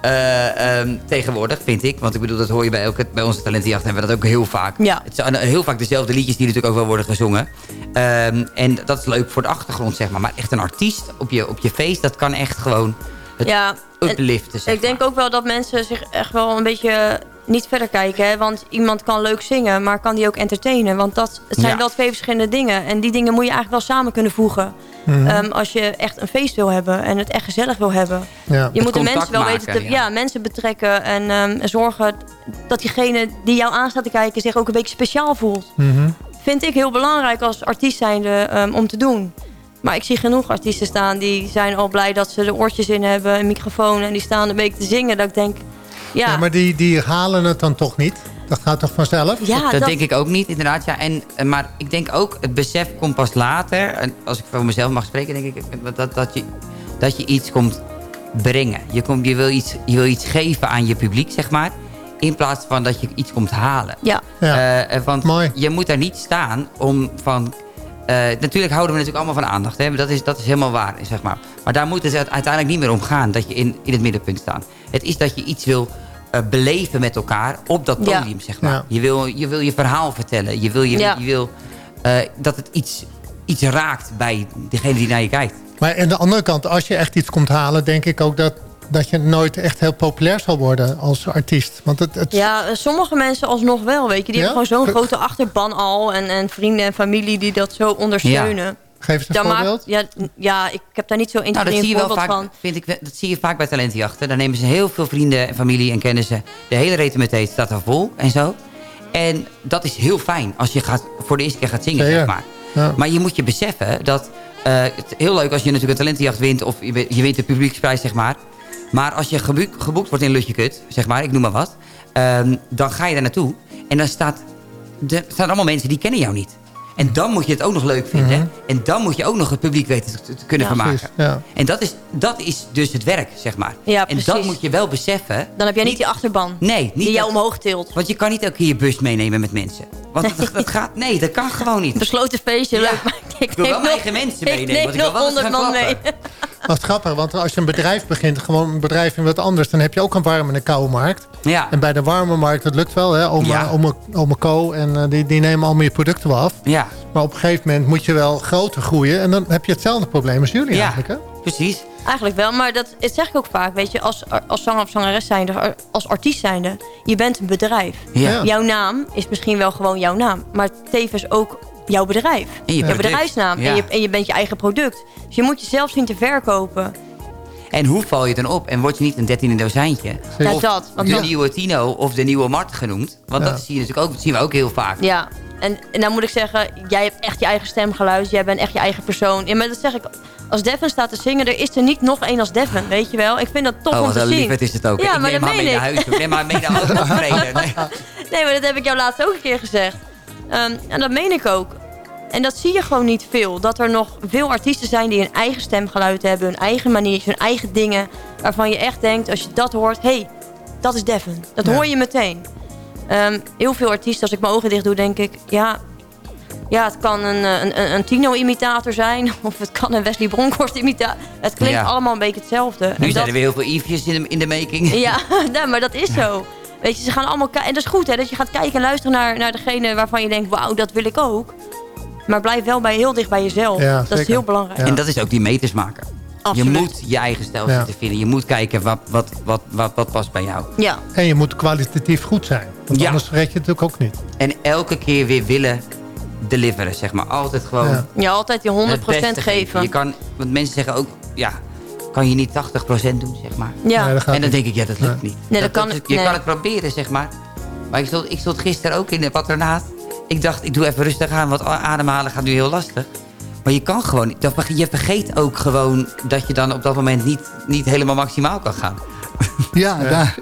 S8: Eh, ehm, tegenwoordig, vind ik. Want ik bedoel, dat hoor je bij, elke, bij onze talentenjacht hebben we dat ook heel vaak.
S13: Ja.
S8: Het zijn heel vaak dezelfde liedjes die natuurlijk ook wel worden gezongen. Ehm, en dat is leuk voor de achtergrond, zeg maar. Maar echt een artiest op je, op je feest, dat kan echt gewoon het
S13: ja, en
S8: upliften, zeg
S13: Ik denk ook wel dat mensen zich echt wel een beetje niet verder kijken. Hè? Want iemand kan leuk zingen, maar kan die ook entertainen? Want dat, het zijn
S8: Ja.
S13: wel twee verschillende dingen. En die dingen moet je eigenlijk wel samen kunnen voegen.
S7: Mhm.
S13: Ehm, als je echt een feest wil hebben en het echt gezellig wil hebben.
S7: Ja.
S13: Je moet de mensen wel
S7: maken,
S13: weten te,
S7: ja.
S13: ja. mensen betrekken en ehm, zorgen dat diegene die jou aan staat te kijken zich ook een beetje speciaal voelt.
S7: Mhm.
S13: Vind ik heel belangrijk als artiest zijnde ehm, om te doen. Maar ik zie genoeg artiesten staan die zijn al blij dat ze er oortjes in hebben, een microfoon en die staan een beetje te zingen. Dat ik denk, ja,
S7: Ja, maar die, die halen het dan toch niet? Dat gaat toch vanzelf?
S13: Ja,
S8: dat, denk ik ook niet, inderdaad. Ja. En, eh, maar ik denk ook, het besef komt pas later. En als ik voor mezelf mag spreken, denk ik dat, dat, je, dat je iets komt brengen. Je, komt, je, wil iets, je wil iets geven aan je publiek, zeg maar. In plaats van dat je iets komt halen.
S13: Ja.
S8: Eh, eh, want je moet daar niet staan om van... eh, natuurlijk houden we natuurlijk allemaal van aandacht. Hè? Dat, is, dat is helemaal waar, zeg maar. Maar daar moet het uiteindelijk niet meer om gaan. Dat je in, in het middenpunt staat. Het is dat je iets wil eh, beleven met elkaar op dat
S13: Ja.
S8: podium, zeg maar.
S7: Ja.
S8: Je, wil, je wil je verhaal vertellen. Je wil, je,
S13: Ja.
S8: je wil eh, dat het iets, iets raakt bij degene die naar je kijkt.
S7: Maar aan de andere kant, als je echt iets komt halen... denk ik ook dat, dat je nooit echt heel populair zal worden als artiest. Want het, het,
S13: ja, sommige mensen alsnog wel, weet je. Die
S7: Ja?
S13: hebben gewoon zo'n grote achterban al en, en vrienden en familie die dat zo ondersteunen.
S7: Geef eens een
S13: Daar maakt-
S7: voorbeeld.
S13: ja, ja, ik heb daar niet zo
S8: Nou, dat
S13: een
S8: zie je wel
S13: voorbeeld
S8: vaak,
S13: van.
S8: vind ik, dat zie je vaak bij talentenjachten. Dan nemen ze heel veel vrienden en familie en kennissen. De hele reten staat er vol en zo. En dat is heel fijn als je gaat, voor de eerste keer gaat zingen,
S7: Ja, ja.
S8: zeg maar.
S7: Ja.
S8: Maar je moet je beseffen dat... eh, het heel leuk als je natuurlijk een talentenjacht wint... of je, wint- je wint de publieksprijs, zeg maar. Maar als je geboek- geboekt wordt in Lutjekut, zeg maar, ik noem maar wat... ehm, dan ga je daar naartoe en dan staat, er staan allemaal mensen die kennen jou niet. En dan moet je het ook nog leuk vinden.
S7: Mhm.
S8: En dan moet je ook nog het publiek weten te, te kunnen
S13: Ja.
S8: vermaken.
S7: Precies, ja.
S8: En dat is, dat is dus het werk, zeg maar.
S13: Ja,
S8: en dat moet je wel beseffen.
S13: Dan heb jij niet die achterban
S8: Nee, niet
S13: die jou
S8: dat-
S13: omhoog tilt.
S8: Want je kan niet elke keer je bus meenemen met mensen. Want dat, dat gaat... Nee, dat kan gewoon niet.
S13: Besloten feestje, leuk. Maar ik
S8: wil
S13: neem
S8: wel mijn
S13: nog-
S8: eigen mensen
S13: Ik
S8: meenemen,
S13: neem
S8: want ik wil
S13: nog
S8: wel dat ze
S13: 100 man
S8: gaan
S13: mee.
S7: Is grappig, want als je een bedrijf begint, gewoon een bedrijf in wat anders... dan heb je ook een warme en een koude markt.
S8: Ja.
S7: En bij de warme markt, dat lukt wel, hè? Oma,
S8: Ja.
S7: oma, oma Co. En eh, die, die nemen allemaal je producten wel af.
S8: Ja,
S7: Maar op een gegeven moment moet je wel groter groeien. En dan heb je hetzelfde probleem als jullie
S8: Ja.
S7: eigenlijk, hè?
S8: precies.
S13: Eigenlijk wel, maar dat, dat zeg ik ook vaak. Weet je, als, als zanger of zangeres zijnde, als artiest zijnde... je bent een bedrijf.
S8: Ja.
S13: Jouw naam is misschien wel gewoon jouw naam. Maar tevens ook jouw bedrijf.
S8: En je
S13: jouw bedrijfsnaam.
S8: Ja.
S13: En, je, en je bent je eigen product. Dus je moet jezelf zien te verkopen.
S8: En hoe val je dan op? En word je niet een dertiende dozijntje?
S13: Ja,
S8: Of
S13: dat, want
S8: de nieuwe Tino of de nieuwe Mart genoemd. Want
S7: Ja.
S8: dat zie je natuurlijk ook, dat zien we ook heel vaak.
S13: Ja, en, en dan moet ik zeggen... jij hebt echt je eigen stemgeluid. Jij bent echt je eigen persoon. Ja, maar dat zeg ik... Als Devin staat te zingen, er is er niet nog één als Devin, weet je wel. Ik vind dat tof
S8: oh,
S13: om te zien.
S8: is het ook.
S13: Ja,
S8: ik
S13: maar
S8: neem
S13: dat
S8: mee
S13: meen
S8: naar
S13: ik.
S8: huis. Ik neem haar mee naar. Nee.
S13: Nee, maar dat heb ik jou laatst ook een keer gezegd. Ehm, en dat meen ik ook. En dat zie je gewoon niet veel. Dat er nog veel artiesten zijn die hun eigen stemgeluid hebben... hun eigen maniertjes, hun eigen dingen... waarvan je echt denkt, als je dat hoort... hé, hey, dat is Devin. Dat
S7: Ja.
S13: hoor je meteen. Ehm, heel veel artiesten, als ik mijn ogen dicht doe, denk ik... ja, ja het kan een, eh, een, een, Tino-imitator zijn... of het kan een Wesley Bronkhorst-imitator. Het klinkt
S8: Ja.
S13: allemaal een beetje hetzelfde.
S8: Nu
S13: En
S8: zijn er weer heel veel Yvesjes in de, in de making.
S13: ja, nee, maar dat is zo. Weet je, ze gaan allemaal kijken. En dat is goed, hè, dat je gaat kijken en luisteren naar, naar degene waarvan je denkt... wauw, dat wil ik ook. Maar blijf wel bij, heel dicht bij jezelf.
S7: Ja,
S13: dat is heel belangrijk.
S8: En dat is ook die meters maken.
S13: Absoluut.
S8: Je moet je eigen stijl
S7: Ja.
S8: vinden. Je moet kijken wat, wat, wat, wat, wat past bij jou.
S13: Ja,
S7: En je moet kwalitatief goed zijn. Want
S8: Ja.
S7: anders red je het natuurlijk ook niet.
S8: En elke keer weer willen deliveren, zeg maar. Altijd gewoon
S7: Ja.
S13: ja altijd die 100%
S8: het beste
S13: geven.
S8: Je kan, want mensen zeggen ook, ja, kan je niet 80% doen, zeg maar.
S13: Ja.
S7: Nee,
S8: En dan
S7: niet.
S8: denk ik, ja, dat lukt niet.
S13: Nee, dat kan-
S8: je
S13: nee.
S8: kan het proberen, zeg maar. Maar ik stond, ik stond gisteren ook in de patronaat. Ik dacht, ik doe even rustig aan, want ademhalen gaat nu heel lastig. Maar je kan gewoon dat- Je vergeet ook gewoon dat je dan op dat moment niet, niet helemaal maximaal kan gaan.
S5: Ja, daar.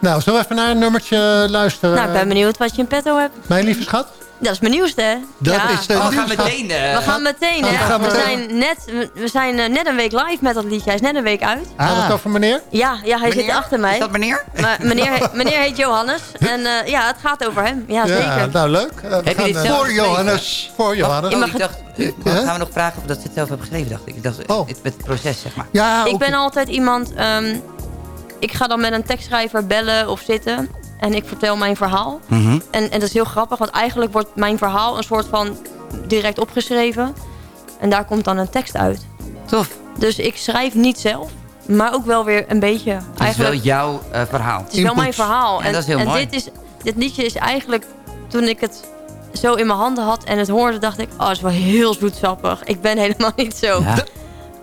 S7: Nou, zullen we even naar een nummertje luisteren?
S13: Nou, ik ben benieuwd wat je in petto hebt.
S7: Mijn lieve schat?
S13: Dat is mijn nieuwste, hè?
S5: Dat
S13: ja.
S5: is de
S8: Oh, we gaan meteen... eh,
S13: We gaan meteen,
S5: Oh, we
S13: hè? We zijn, net, we- we zijn eh, net een week live met dat liedje. Hij is net een week uit.
S7: Gaat het
S5: Ah,
S7: over meneer?
S13: Ja, ja hij zit achter mij.
S8: Is dat meneer?
S13: Maar meneer, he- meneer heet Johannes. En eh, ja, het gaat over hem. Ja, zeker.
S7: nou leuk. Eh,
S8: Heb je
S7: gaan,
S8: dit
S7: eh,
S8: zelf
S5: voor? Johannes.
S7: Voor Johannes.
S8: Oh, ik dacht, gaan we nog vragen of dat ze het zelf hebben geschreven, dacht ik. Ik dacht,
S7: Oh.
S8: het, met het proces, zeg maar.
S5: Ja,
S13: Ik ben altijd iemand... ehm, ik ga dan met een tekstschrijver bellen of zitten. En ik vertel mijn verhaal.
S8: Mhm.
S13: En, en dat is heel grappig, want eigenlijk wordt mijn verhaal een soort van direct opgeschreven. En daar komt dan een tekst uit.
S8: Tof.
S13: Dus ik schrijf niet zelf, maar ook wel weer een beetje.
S8: Het is wel jouw eh, verhaal.
S13: het is wel mijn verhaal.
S8: Ja, dat is heel
S13: en
S8: mooi.
S13: Dit, is, dit liedje is eigenlijk, toen ik het zo in mijn handen had en het hoorde, dacht ik, oh, het is wel heel zoetsappig. Ik ben helemaal niet zo.
S8: Ja.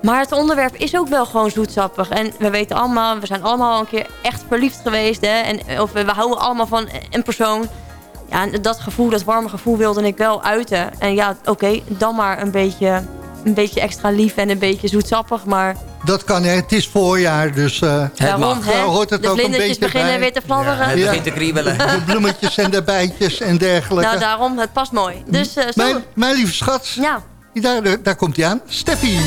S13: Maar het onderwerp is ook wel gewoon zoetsappig. En we weten allemaal, we zijn allemaal al een keer echt verliefd geweest. Hè? En, of we, we houden allemaal van een persoon. Ja, en dat gevoel, dat warme gevoel wilde ik wel uiten. En ja, oké, dan maar een beetje, een beetje extra lief en een beetje zoetsappig. Maar
S5: Dat kan, hè. het is voorjaar, dus eh,
S13: daarom,
S8: mag.
S13: hè,
S5: hoort het
S13: de
S5: ook een
S13: vlindertjes
S5: beetje
S13: beginnen
S5: bij.
S13: weer te fladderen.
S8: Het
S5: Ja.
S8: begint te kriebelen.
S5: de bloemetjes en de bijtjes en dergelijke.
S13: Nou, daarom, het past mooi. Dus eh, zo,
S5: mijn, mijn lieve schat,
S13: ja.
S5: daar, daar komt hij aan. Steffi.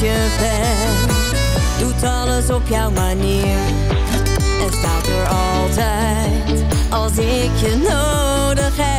S14: Je bent. Doet alles op jouw manier. En staat er altijd als ik je nodig heb.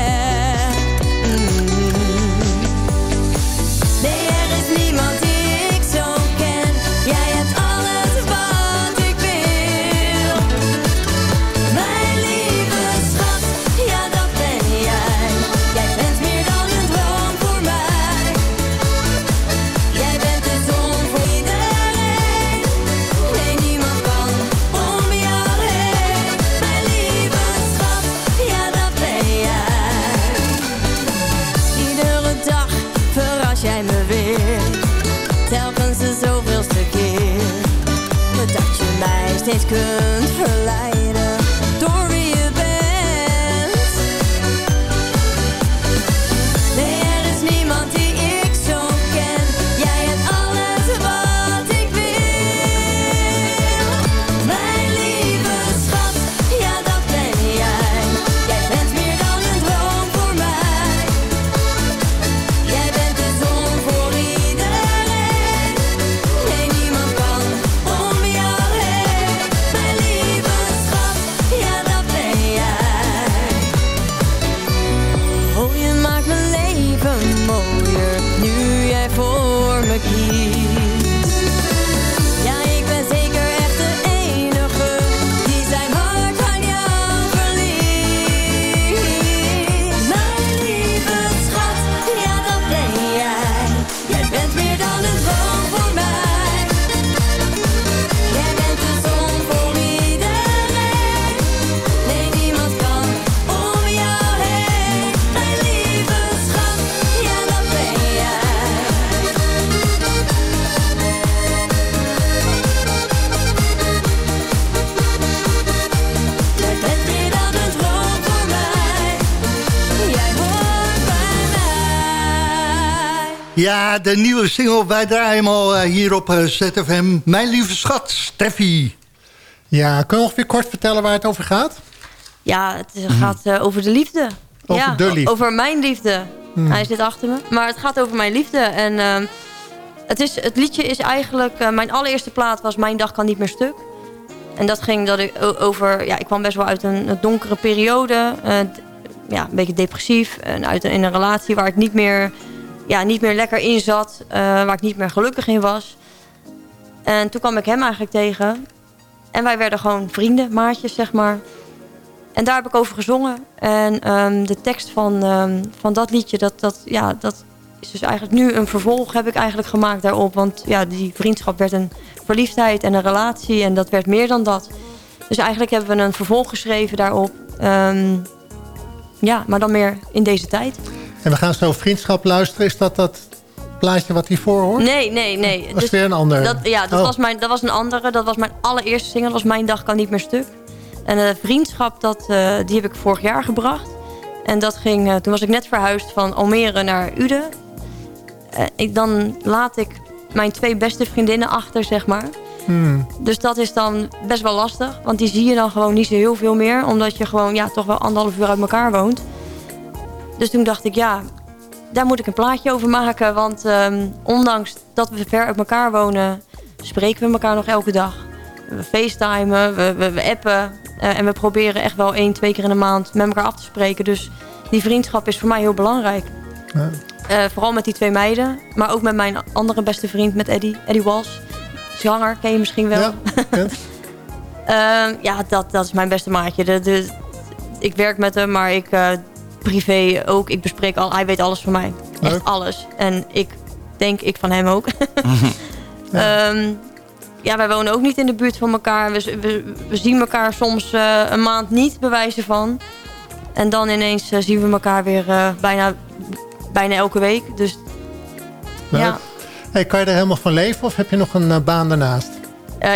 S14: Steeds kunt verleiden. De
S5: nieuwe single. Wij draaien hem al eh, hier op eh, ZFM. Mijn lieve schat, Steffi.
S7: Ja, kun je ongeveer kort vertellen waar het over gaat?
S13: Ja, het gaat eh, over de liefde.
S7: Over
S13: ja,
S7: de liefde.
S13: Over mijn liefde.
S7: Hmm.
S13: Hij zit achter me. Maar het gaat over mijn liefde. En ehm, het, is, het liedje is eigenlijk... eh, mijn allereerste plaat was Mijn dag kan niet meer stuk. En dat ging dat ik over... Ja, ik kwam best wel uit een, een donkere periode. eh, ja, een beetje depressief. En uit een, in een relatie waar ik niet meer, ja, niet meer lekker in zat. eh, waar ik niet meer gelukkig in was. En toen kwam ik hem eigenlijk tegen. En wij werden gewoon vrienden, maatjes, zeg maar. En daar heb ik over gezongen. En ehm, de tekst van, ehm, van dat liedje, dat, dat, ja, dat is dus eigenlijk nu een vervolg heb ik eigenlijk gemaakt daarop. Want ja, die vriendschap werd een verliefdheid en een relatie. En dat werd meer dan dat. Dus eigenlijk hebben we een vervolg geschreven daarop. Ehm, ja, maar dan meer in deze tijd.
S7: En we gaan zo vriendschap luisteren. Is dat dat plaatje wat hiervoor hoort?
S13: Nee, nee, nee.
S7: Dat is weer een ander.
S13: Dat, ja, dat,
S7: Oh.
S13: was mijn, dat was een andere. Dat was mijn allereerste single. Dat was Mijn Dag Kan Niet Meer Stuk. En eh, Vriendschap, dat, eh, die heb ik vorig jaar gebracht. En dat ging, eh, toen was ik net verhuisd van Almere naar Uden. Ik, dan laat ik mijn twee beste vriendinnen achter, zeg maar.
S7: Hmm.
S13: Dus dat is dan best wel lastig. Want die zie je dan gewoon niet zo heel veel meer. Omdat je gewoon ja, toch wel anderhalf uur uit elkaar woont. Dus toen dacht ik, ja, daar moet ik een plaatje over maken. Want ehm, ondanks dat we ver uit elkaar wonen... spreken we elkaar nog elke dag. We facetimen, we, we, we appen. eh, en we proberen echt wel één, twee keer in de maand met elkaar af te spreken. Dus die vriendschap is voor mij heel belangrijk.
S7: Ja.
S13: Eh, vooral met die twee meiden. Maar ook met mijn andere beste vriend, met Eddie. Eddie Wals. Zanger, ken je misschien wel.
S7: Ja,
S13: Ehm, ja dat, dat is mijn beste maatje. De, de, ik werk met hem, maar ik eh, privé ook. Ik bespreek al, hij weet alles van mij. Echt alles. En ik denk ik van hem ook. Ehm, ja, wij wonen ook niet in de buurt van elkaar. We, we, we zien elkaar soms eh, een maand niet, bewijzen van. En dan ineens eh, zien we elkaar weer eh, bijna, bijna elke week. Dus
S7: Leuk.
S13: ja,
S7: Hey, kan je er helemaal van leven of heb je nog een baan daarnaast?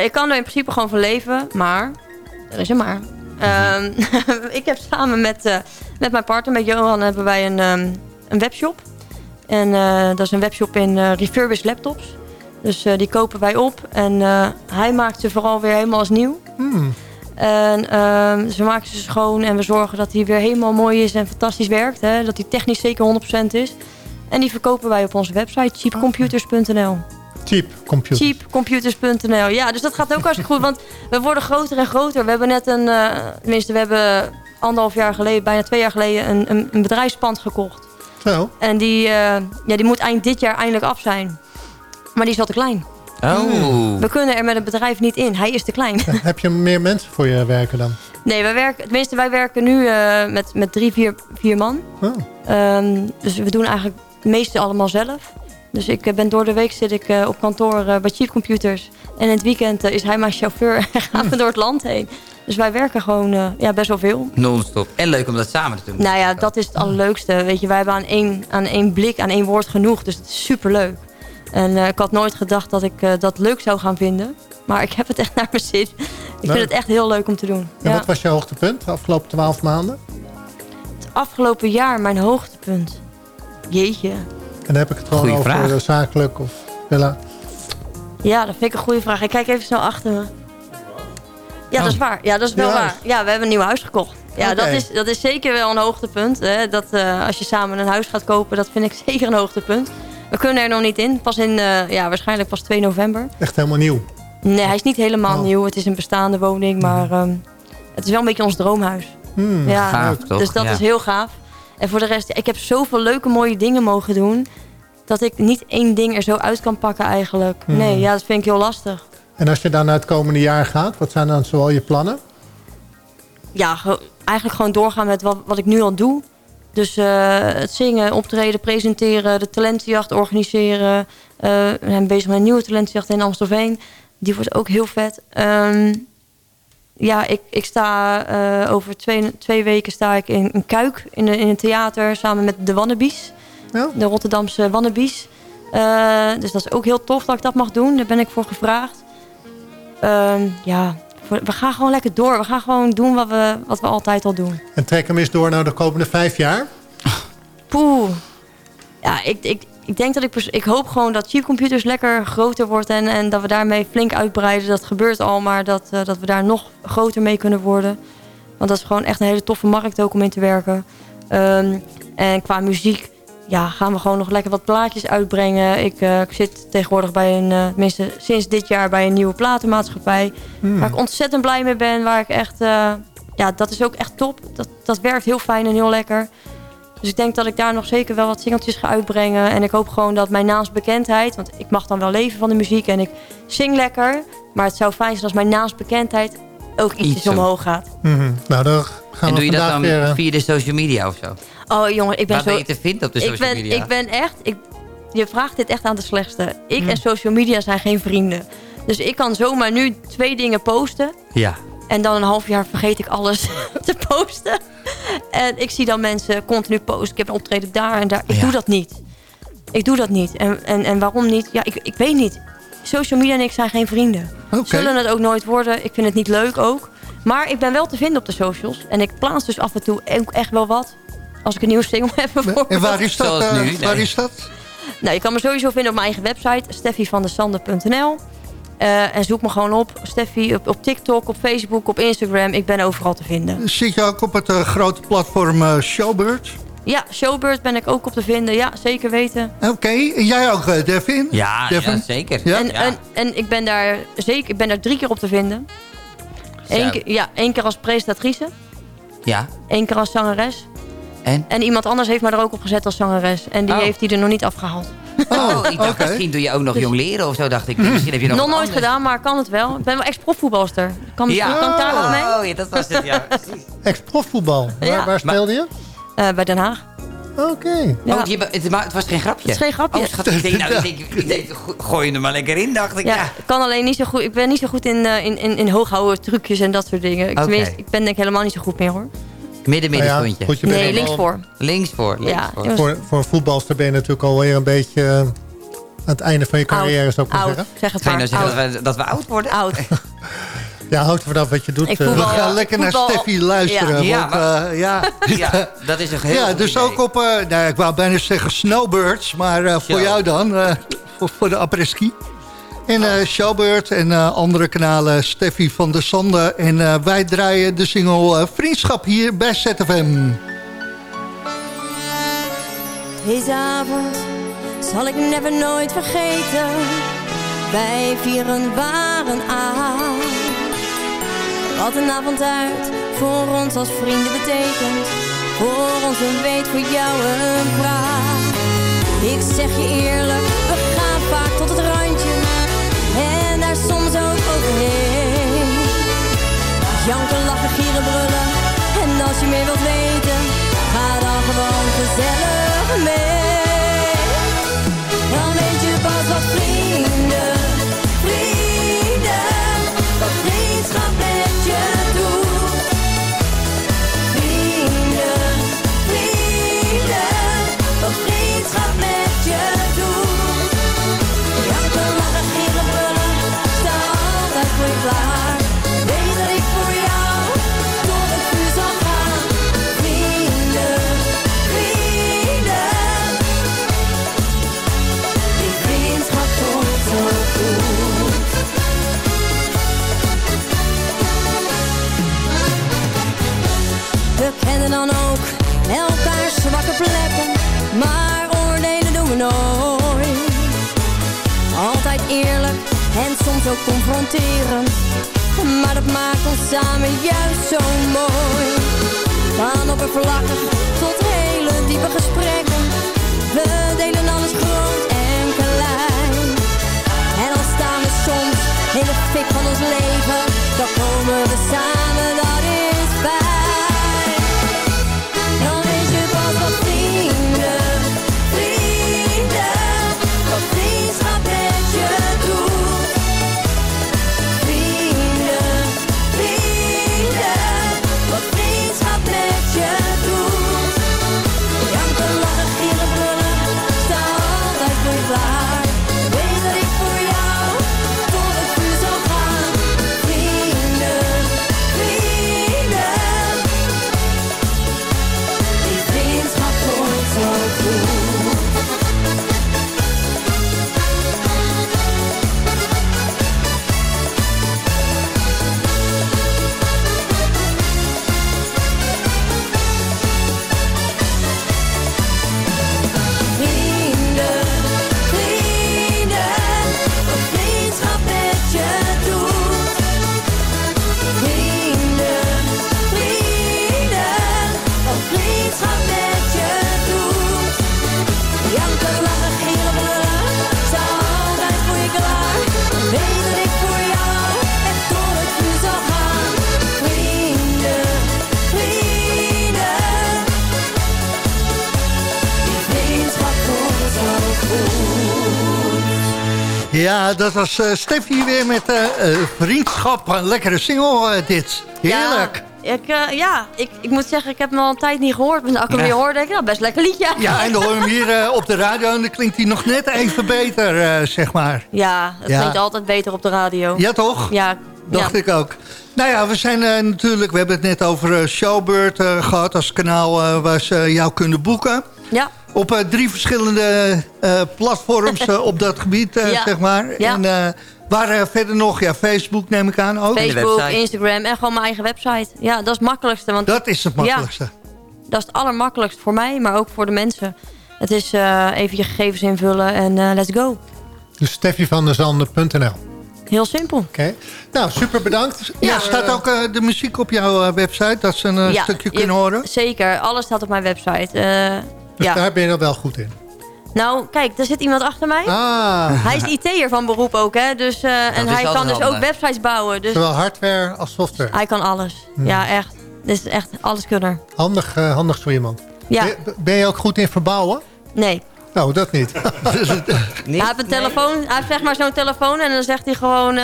S13: Ik kan er in principe gewoon van leven, maar... Er is een maar. Ehm, ik heb samen met, met mijn partner, met Johan, hebben wij een, ehm, een webshop. En eh, dat is een webshop in eh refurbished laptops. Dus eh, die kopen wij op. En hij maakt ze vooral weer helemaal als nieuw.
S7: Hmm.
S13: En ehm, we maken ze schoon en we zorgen dat hij weer helemaal mooi is en fantastisch werkt. Hè? Dat hij technisch zeker 100% is. En die verkopen wij op onze website cheapcomputers.nl.
S7: Cheap computer.
S13: Cheapcomputers.nl. Ja, dus dat gaat ook hartstikke goed. Want we worden groter en groter. We hebben net een... eh, tenminste, we hebben anderhalf jaar geleden, bijna twee jaar geleden... een, een, een bedrijfspand gekocht.
S7: Zo.
S13: En die, eh, ja, die moet eind dit jaar eindelijk af zijn. Maar die is al te klein.
S8: Oh.
S13: We kunnen er met het bedrijf niet in. Hij is te klein.
S7: heb je meer mensen voor je werken dan?
S13: Nee, wij werken, tenminste, wij werken nu eh, met, met drie, vier, vier man.
S7: Oh.
S13: Ehm, dus we doen eigenlijk het meeste allemaal zelf. Dus ik eh, ben door de week zit ik eh, op kantoor eh, bij Cheap Computers. En in het weekend is hij mijn chauffeur en gaan we door het land heen. Dus wij werken gewoon ja, best wel veel.
S8: Non-stop. En leuk om dat samen te doen.
S13: Nou ja, dat is het allerleukste. Weet je, wij hebben aan één, aan één blik, aan één woord genoeg. Dus het is superleuk. En eh, ik had nooit gedacht dat ik eh, dat leuk zou gaan vinden. Maar ik heb het echt naar mijn zin. Ik
S7: Leuk.
S13: vind het echt heel leuk om te doen.
S7: En
S13: Ja.
S7: wat was je hoogtepunt de afgelopen twaalf maanden?
S13: Het afgelopen jaar mijn hoogtepunt. Jeetje.
S7: En dan heb ik het gewoon
S13: Goeie
S7: over
S13: vraag.
S7: eh, zakelijk of villa.
S13: Ja, dat vind ik een goede vraag. Ik kijk even snel achter me. Ja, dat is waar. Ja, dat is wel
S7: Nieuw
S13: waar.
S7: huis.
S13: Ja, we hebben een nieuw huis gekocht. Ja, dat, is, dat is zeker wel een hoogtepunt. Hè? Dat, eh, als je samen een huis gaat kopen, dat vind ik zeker een hoogtepunt. We kunnen er nog niet in. Pas in, eh, ja, waarschijnlijk pas 2 november.
S7: Echt helemaal nieuw.
S13: Nee, hij is niet helemaal
S7: Oh.
S13: nieuw. Het is een bestaande woning, maar ehm, het is wel een beetje ons droomhuis.
S7: Hmm,
S13: ja,
S8: gaaf, toch?
S13: dus dat
S8: Ja.
S13: is heel gaaf. En voor de rest, ik heb zoveel leuke mooie dingen mogen doen... dat ik niet één ding er zo uit kan pakken eigenlijk.
S7: Hmm.
S13: Nee, ja, dat vind ik heel lastig.
S7: En als je dan naar het komende jaar gaat, wat zijn dan zoal je plannen?
S13: ja, ge- eigenlijk gewoon doorgaan met wat, wat ik nu al doe. Dus eh, het zingen, optreden, presenteren, de talentenjacht organiseren. Eh, we zijn bezig met een nieuwe talentenjacht in Amstelveen. Die wordt ook heel vet. Ehm, ja, ik, ik sta eh, over twee, twee weken sta ik in een kuik in, de, in een theater samen met de Wannabies. De Rotterdamse Wannabies. Eh, dus dat is ook heel tof dat ik dat mag doen. Daar ben ik voor gevraagd. Ehm, ja, we gaan gewoon lekker door. We gaan gewoon doen wat we, wat we altijd al doen.
S7: En trek hem eens door naar de komende vijf jaar.
S13: Poeh. Ja, ik, ik, ik denk dat ik... Ik hoop gewoon dat chipcomputers lekker groter wordt... En, en dat we daarmee flink uitbreiden. Dat gebeurt al, maar dat, eh, dat we daar nog groter mee kunnen worden. Want dat is gewoon echt een hele toffe markt ook om in te werken. Ehm, en qua muziek ja, gaan we gewoon nog lekker wat plaatjes uitbrengen. Ik, eh, ik zit tegenwoordig bij een... tenminste, sinds dit jaar bij een nieuwe platenmaatschappij.
S7: Hmm.
S13: Waar ik ontzettend blij mee ben. Waar ik echt... ja, dat is ook echt top. Dat, dat werkt heel fijn en heel lekker. Dus ik denk dat ik daar nog zeker wel wat singeltjes ga uitbrengen. En ik hoop gewoon dat mijn naamsbekendheid... want ik mag dan wel leven van de muziek en ik zing lekker... maar het zou fijn zijn als mijn naamsbekendheid ook ietsjes
S8: Iets
S13: omhoog gaat.
S7: Mhm. Nou, dan gaan
S8: en
S7: we
S8: doe je dat dan
S7: weer... eh,
S8: via de social media of zo?
S13: Oh jongen, ik ben
S8: Waar
S13: zo...
S8: ben je te vinden op de
S13: ik
S8: social
S13: ben,
S8: media?
S13: Ik ben echt... Ik, je vraagt dit echt aan de slechtste. Ik
S8: Hm.
S13: en social media zijn geen vrienden. Dus ik kan zomaar nu twee dingen posten...
S8: Ja.
S13: En dan een half jaar vergeet ik alles te posten. En ik zie dan mensen continu posten. Ik heb een optreden daar en daar. Ik
S8: Ja.
S13: doe dat niet.
S15: Ik doe dat niet. En, en, en waarom niet? Ja, ik, ik weet niet. Social media en ik zijn geen vrienden.
S5: Oké.
S15: Zullen het ook nooit worden. Ik vind het niet leuk ook. Maar ik ben wel te vinden op de socials. En ik plaats dus af en toe ook echt wel wat. Als ik een nieuwe single heb bijvoorbeeld.
S5: En waar is dat?
S8: Nee.
S5: Waar is dat?
S15: Nou, je kan me sowieso vinden op mijn eigen website. steffievandesande.nl Eh, En zoek me gewoon op. Steffi op, op TikTok, op Facebook, op Instagram. Ik ben overal te vinden.
S5: Zit je ook op het eh, grote platform eh, Showbird?
S15: Ja, Showbird ben ik ook op te vinden. Ja, zeker weten.
S5: Oké, en jij ook, eh, Devin?
S8: Ja,
S5: Devin?
S8: ja, zeker.
S5: Ja?
S15: En,
S8: Ja.
S15: en, en ik ben daar zeker, ik ben daar drie keer op te vinden. Eén ja, één keer als presentatrice,
S8: Ja.
S15: één keer als zangeres.
S8: En?
S15: En iemand anders heeft me er ook op gezet als zangeres. En die
S8: Oh.
S15: heeft die er nog niet afgehaald.
S8: Oh, ik dacht, misschien doe je ook nog jong leren of zo, dacht ik. Misschien heb je nog
S15: nooit
S8: anders.
S15: gedaan, maar kan het wel. Ik ben wel ex-profvoetbalster. Kan,
S8: Ja.
S15: kan ik daar wat mee?
S8: Oh, ja, dat was het, ja. precies.
S7: Ex-profvoetbal. Waar,
S15: Ja.
S7: waar speelde je?
S15: Eh, bij Den Haag.
S7: Oké.
S15: Ja.
S8: Oh, je, het, maar het was geen grapje?
S15: Het is geen grapje.
S8: Oh, schat, ik denk, nou, ik denk, ik denk, gooi je er maar lekker in, dacht ik.
S15: Ja,
S8: Ja.
S15: ik kan alleen niet zo goed. Ik ben niet zo goed in, eh, in, in, in hooghouden trucjes en dat soort dingen. Tenminste, ik ben denk ik helemaal niet zo goed meer hoor.
S8: Midden,
S7: Nou ja,
S8: middenstondje.
S7: goed, je bent
S15: Nee, linksvoor.
S8: Links voor, links
S15: Ja,
S8: voor.
S7: Voor, voor een voetbalster ben je natuurlijk alweer een beetje eh, aan het einde van je carrière,
S15: Oud.
S7: zou ik
S15: Oud.
S7: zeggen.
S15: Zeg het maar.
S8: nou zeggen dat we, dat we oud worden?
S15: Oud.
S7: Ja, houdt vanaf wat je doet.
S15: Ik
S7: eh.
S5: We gaan lekker naar Steffi luisteren.
S8: Ja.
S5: want,
S8: Ja,
S5: eh, ja.
S8: Ja, dat is een heel
S5: ja, dus
S8: idee.
S5: ook op, nou, ik wou bijna zeggen snowbirds, maar eh, voor jou dan, eh, voor, voor de apres-ski. En eh Showbird en eh, andere kanalen Steffi van der Sande. En eh, wij draaien de single Vriendschap hier bij ZFM.
S13: Deze avond zal ik never nooit vergeten. Wij vieren waren aan. Wat een avond uit voor ons als vrienden betekent. Voor ons een weet, voor jou een vraag. Ik zeg je eerlijk, Janken, lachen, gieren, brullen. En als je meer wilt weten, ga dan gewoon gezellig mee. Van
S5: Ja, dat was eh Steffi weer met eh, eh, Vriendschap. Een lekkere single eh, dit. Heerlijk.
S13: Ik, eh, ja, ik, ik moet zeggen, ik heb hem al een tijd niet gehoord. Maar als ik hem weer hoor, denk ik, nou, best lekker liedje.
S5: Ja, en dan hoor je hem hier op de radio en dan klinkt hij nog net even beter, zeg maar.
S13: Ja, het
S5: Ja.
S13: klinkt altijd beter op de radio.
S5: Ja, toch?
S13: Ja.
S5: Dacht
S13: ja.
S5: ik ook. Nou ja, we zijn natuurlijk, we hebben het net over Showbird eh, gehad als kanaal waar ze jou kunnen boeken.
S13: Ja.
S5: Op eh, drie verschillende eh, platforms eh, op dat gebied, eh,
S13: Ja.
S5: zeg maar.
S13: Ja.
S5: En eh, waar verder nog? Ja, Facebook neem ik aan ook.
S13: Facebook, Instagram en gewoon mijn eigen website. Ja, dat is het makkelijkste. Want,
S5: Dat is het makkelijkste.
S13: Ja, dat is het allermakkelijkst voor mij, maar ook voor de mensen. Het is eh, even je gegevens invullen en eh, let's go.
S7: Dus steffievandezanden.nl.
S13: Heel simpel.
S7: Oké. Nou, super bedankt.
S5: Ja, staat ook eh, de muziek op jouw eh, website, dat ze een stukje
S13: je-
S5: kunnen horen?
S13: Zeker, alles staat op mijn website.
S7: Dus
S13: ja.
S7: daar ben je dan wel goed in.
S13: Nou, kijk, daar zit iemand achter mij.
S7: Ah.
S13: Hij is IT'er van beroep ook, hè. Dus, eh, en
S7: is
S13: hij kan dus ook websites bouwen. Dus
S7: Zowel hardware als software.
S13: hij kan alles.
S7: Hmm.
S13: Ja, echt. Dit is echt alles kunnen.
S7: Handig, eh, handig zo iemand.
S13: Ja.
S7: Ben, ben je ook goed in verbouwen?
S13: Nee.
S7: Nou, dat niet.
S13: Hij heeft een telefoon, hij heeft zeg maar zo'n telefoon en dan zegt hij gewoon... eh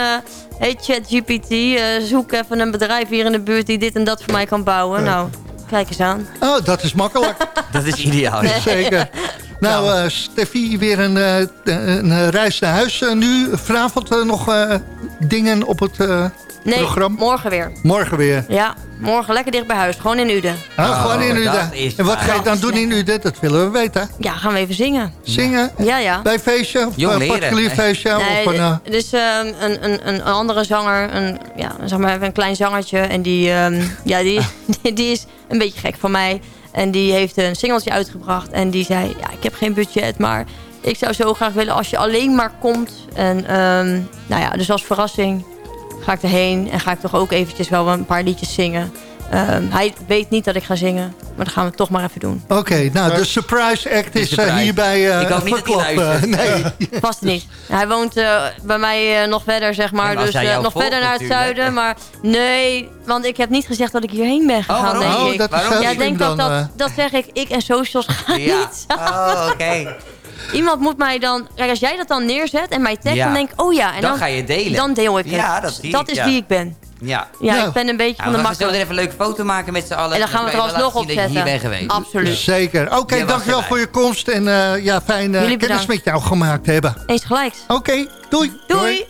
S13: hey ChatGPT, zoek even een bedrijf hier in de buurt die dit en dat voor mij kan bouwen. Nou, kijk eens aan.
S5: Oh, dat is makkelijk.
S8: Dat is ideaal. ja.
S5: Zeker. Nou, eh Steffi, weer een, eh, een eh, reis naar huis nu. Vanavond nog eh, dingen op het eh,
S13: Nee,
S5: programma?
S13: morgen weer.
S5: Morgen weer.
S13: Ja, morgen lekker dicht bij huis. Gewoon in Uden.
S5: Ah, gewoon in
S8: dat
S5: Uden. En wat ga je dan doen in Uden? Dat willen we weten.
S13: Ja, gaan we even zingen.
S5: Zingen?
S13: Ja, ja.
S5: Bij feestje? Of
S8: Jong
S5: een particulier feestje?
S13: Nee,
S5: of een,
S13: dus ehm, een, een, een andere zanger, een, ja, zeg maar een klein zangertje. En die, ehm, ja, die, die, die is een beetje gek van mij. En die heeft een singeltje uitgebracht. En die zei, ja, ik heb geen budget, maar ik zou zo graag willen als je alleen maar komt. En ehm, nou ja, dus als verrassing ga ik erheen. En ga ik toch ook eventjes wel een paar liedjes zingen. Ehm, hij weet niet dat ik ga zingen. Maar dat gaan we toch maar even doen.
S5: Oké, nou, de surprise act is eh,
S8: surprise.
S5: hierbij eh
S8: Ik hoop niet dat hij luistert.
S5: nee.
S13: Vast niet. Hij woont eh, bij mij eh, nog verder, zeg maar. dus eh, nog
S8: volgt
S13: verder naar het
S8: natuurlijk.
S13: zuiden. Maar nee, want ik heb niet gezegd dat ik hierheen ben gegaan,
S8: waarom
S13: denk
S5: Oh,
S13: ik.
S5: dat is
S8: Waarom
S13: ja, denk dat
S5: dan.
S13: dat,
S5: eh.
S13: dat zeg ik. Ik en socials gaan
S8: Ja.
S13: niet samen.
S8: Oh, oké.
S13: Iemand moet mij dan... Kijk, als jij dat dan neerzet en mij tagt,
S8: Ja.
S13: dan denk ik... Oh ja, en
S8: Dan
S13: dan,
S8: ga je delen.
S13: Dan deel ik het.
S8: Ja, dat zie ik,
S13: is
S8: ja.
S13: wie ik ben.
S8: Ja.
S13: Ja,
S5: Nou.
S13: ik ben een beetje
S8: Ja,
S13: van de
S8: we gaan zo
S13: makkelijk.
S8: even een leuke foto maken met z'n allen.
S13: En dan gaan we het er alsnog
S8: laten zien dat je
S13: opzetten.
S8: hier bent geweest.
S13: Absoluut.
S5: Zeker. Oké, dankjewel voor je komst. En eh, ja, fijn kennis met jou gemaakt hebben.
S13: Eens gelijks.
S5: Oké, doei.
S13: Doei.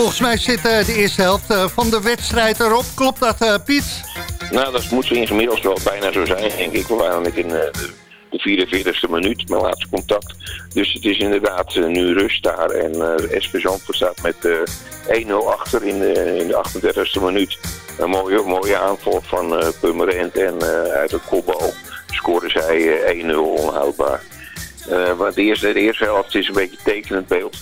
S5: Volgens mij zit eh, de eerste helft eh, van de wedstrijd erop. Klopt dat, eh, Piet?
S11: Nou, dat moet inmiddels wel bijna zo zijn, denk ik. We waren net in de, de 44e minuut, mijn laatste contact. Dus het is inderdaad nu rust daar. En uh, SP Zandvoort staat met eh 1-0 achter in de, in de 38e minuut. Een mooie, mooie aanval van uh, en uit het kopbal scoorden zij uh, 1-0 onhoudbaar. Uh, want de eerste, de eerste helft is een beetje tekenend beeld.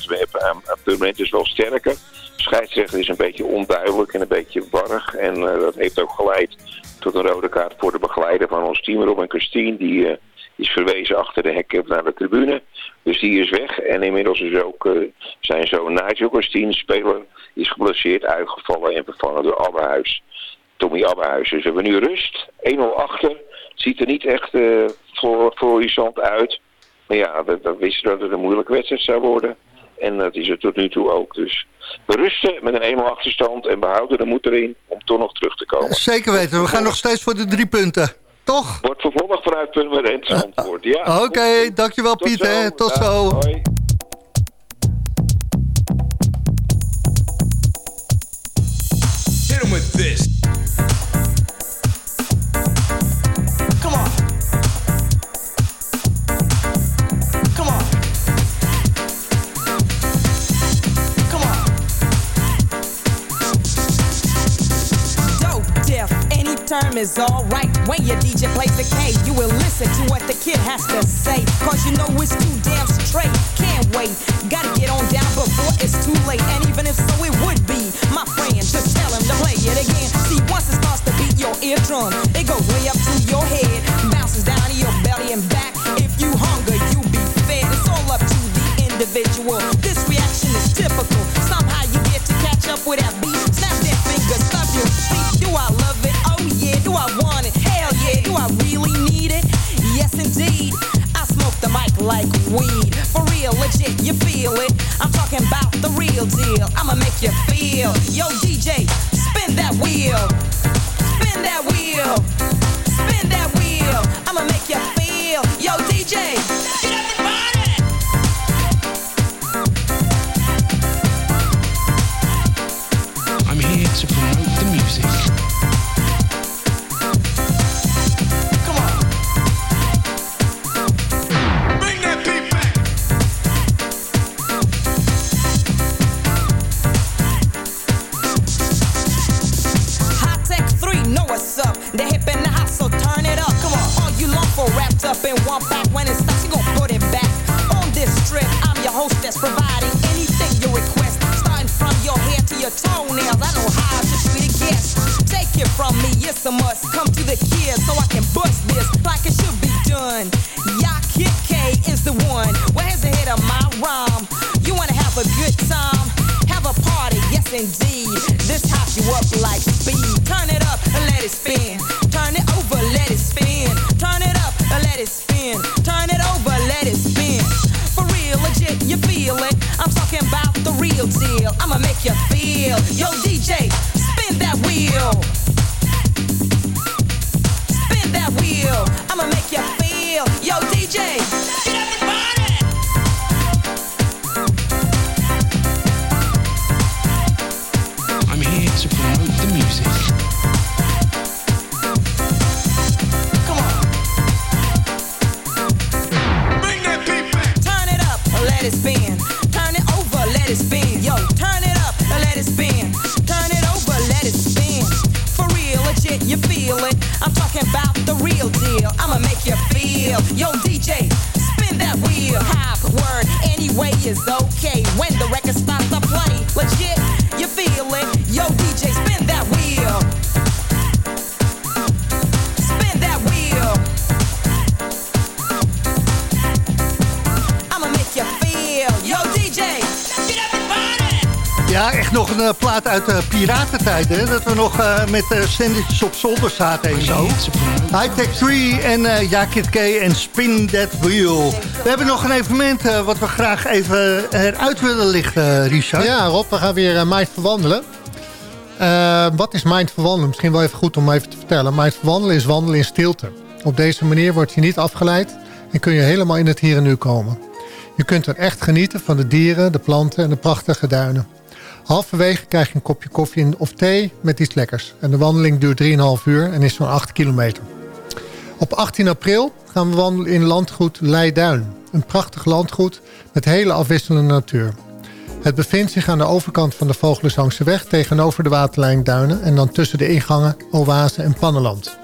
S11: Purmerend is wel sterker. Scheidsrechter is een beetje onduidelijk en een beetje warrig. En uh, dat heeft ook geleid tot een rode kaart voor de begeleider van ons team, Robin Christine. Die uh, is verwezen achter de hekken naar de tribune. Dus die is weg. En inmiddels is ook eh, zijn zoon Nigel Christine, speler, is geblesseerd, uitgevallen en vervangen door Abbehuis. Tommy Abbehuis. Dus we hebben nu rust. 1-0 achter. Ziet er niet echt eh voor, florissant uit. Maar ja, we, we wisten dat het een moeilijke wedstrijd zou worden. En dat is het tot nu toe ook. Dus we rusten met een 1-0 achterstand en behouden de moed erin om toch nog terug te komen.
S5: Zeker weten, we gaan nog steeds voor de drie punten. Toch?
S11: Wordt vervolgd vanuit Purmerend Zandvoort. Ja.
S5: Oké, dankjewel
S11: Tot
S5: Piet.
S11: zo.
S5: Hè. Tot zo.
S11: hoi.
S16: Term is alright. When your DJ plays the K, you will listen to what the kid has to say. Cause you know it's too damn straight. Can't wait, gotta get on down before it's too late. And even if so, it would be my friend. Just tell him to play it again. See, once it starts to beat your eardrum, it goes way up to your head, bounces down to your belly and back. If you hunger, you be fed. It's all up to the individual. This reaction is typical. Somehow you get to catch up with that beat. Snap that finger, stop your feet. Do I love it? Oh I want it? Hell yeah. Do I really need it? Yes indeed. I smoke the mic like weed. For real, legit, you feel it. I'm talking about the real deal. I'ma make you feel. Yo, DJ, spin that wheel. Spin that wheel. Spin that wheel. I'ma make you feel. Yo, DJ. Get
S17: to
S5: Ja, echt nog een eh, plaat uit de piratentijd, hè? Dat we nog eh, met uh, zendertjes op zolder zaten en zo. High-Tech 3 en eh Ja Kid K en Spin That Wheel. We hebben nog een evenement eh, wat we graag even eruit willen lichten, Richard.
S7: Ja, Rob, we gaan weer uh, Mind verwandelen. Eh, wat is Mind verwandelen? Misschien wel even goed om even te vertellen. Mind verwandelen is wandelen in stilte. Op deze manier word je niet afgeleid en kun je helemaal in het hier en nu komen. Je kunt er echt genieten van de dieren, de planten en de prachtige duinen. Halverwege krijg je een kopje koffie of thee met iets lekkers. En de wandeling duurt 3,5 uur en is zo'n 8 kilometer. Op 18 april gaan we wandelen in landgoed Leiduin. Een prachtig landgoed met hele afwisselende natuur. Het bevindt zich aan de overkant van de Vogelenzangse weg... tegenover de waterlijnduinen en dan tussen de ingangen Oase en Pannenland.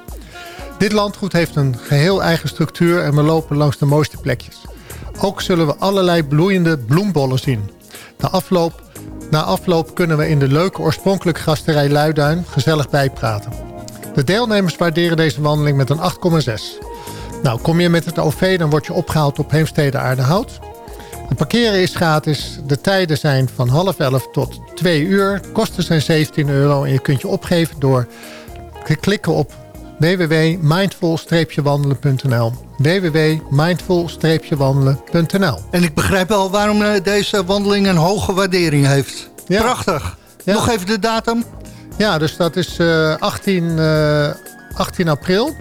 S7: Dit landgoed heeft een geheel eigen structuur en we lopen langs de mooiste plekjes. Ook zullen we allerlei bloeiende bloembollen zien. Na afloop, na afloop kunnen we in de leuke oorspronkelijke gasterij Luiduin gezellig bijpraten. De deelnemers waarderen deze wandeling met een 8,6. Nou, kom je met het OV, dan word je opgehaald op Heemstede Aardehout. Het parkeren is gratis. De tijden zijn van half elf tot twee uur. Kosten zijn 17 euro. En je kunt je opgeven door te klikken op www.mindful-wandelen.nl www.mindful-wandelen.nl
S5: En ik begrijp wel waarom eh, deze wandeling een hoge waardering heeft. Prachtig. Nog even de datum.
S7: Ja, dus dat is eh, 18, eh, 18 april.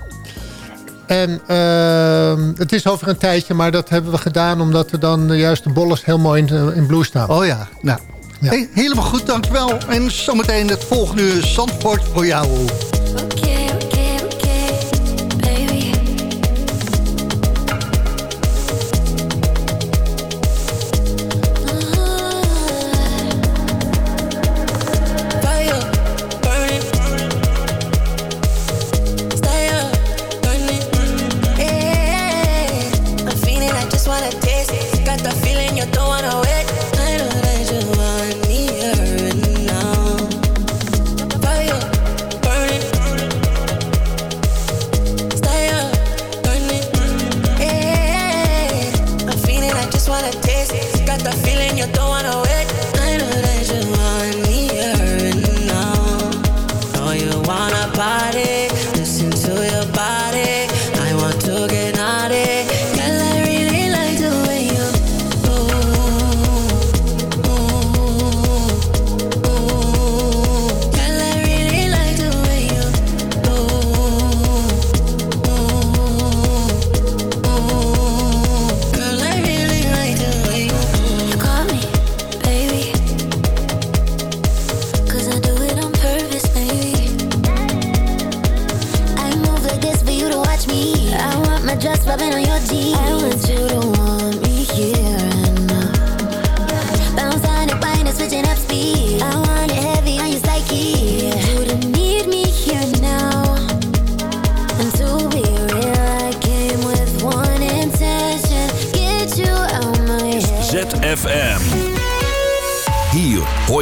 S7: En ehm, het is over een tijdje, maar dat hebben we gedaan... omdat er dan eh, juist de bolles heel mooi in, in bloei staan.
S5: Oh ja, nou. Hey, helemaal goed, dankjewel. En zometeen het volgende uur Zandvoort voor jou.
S12: Fire,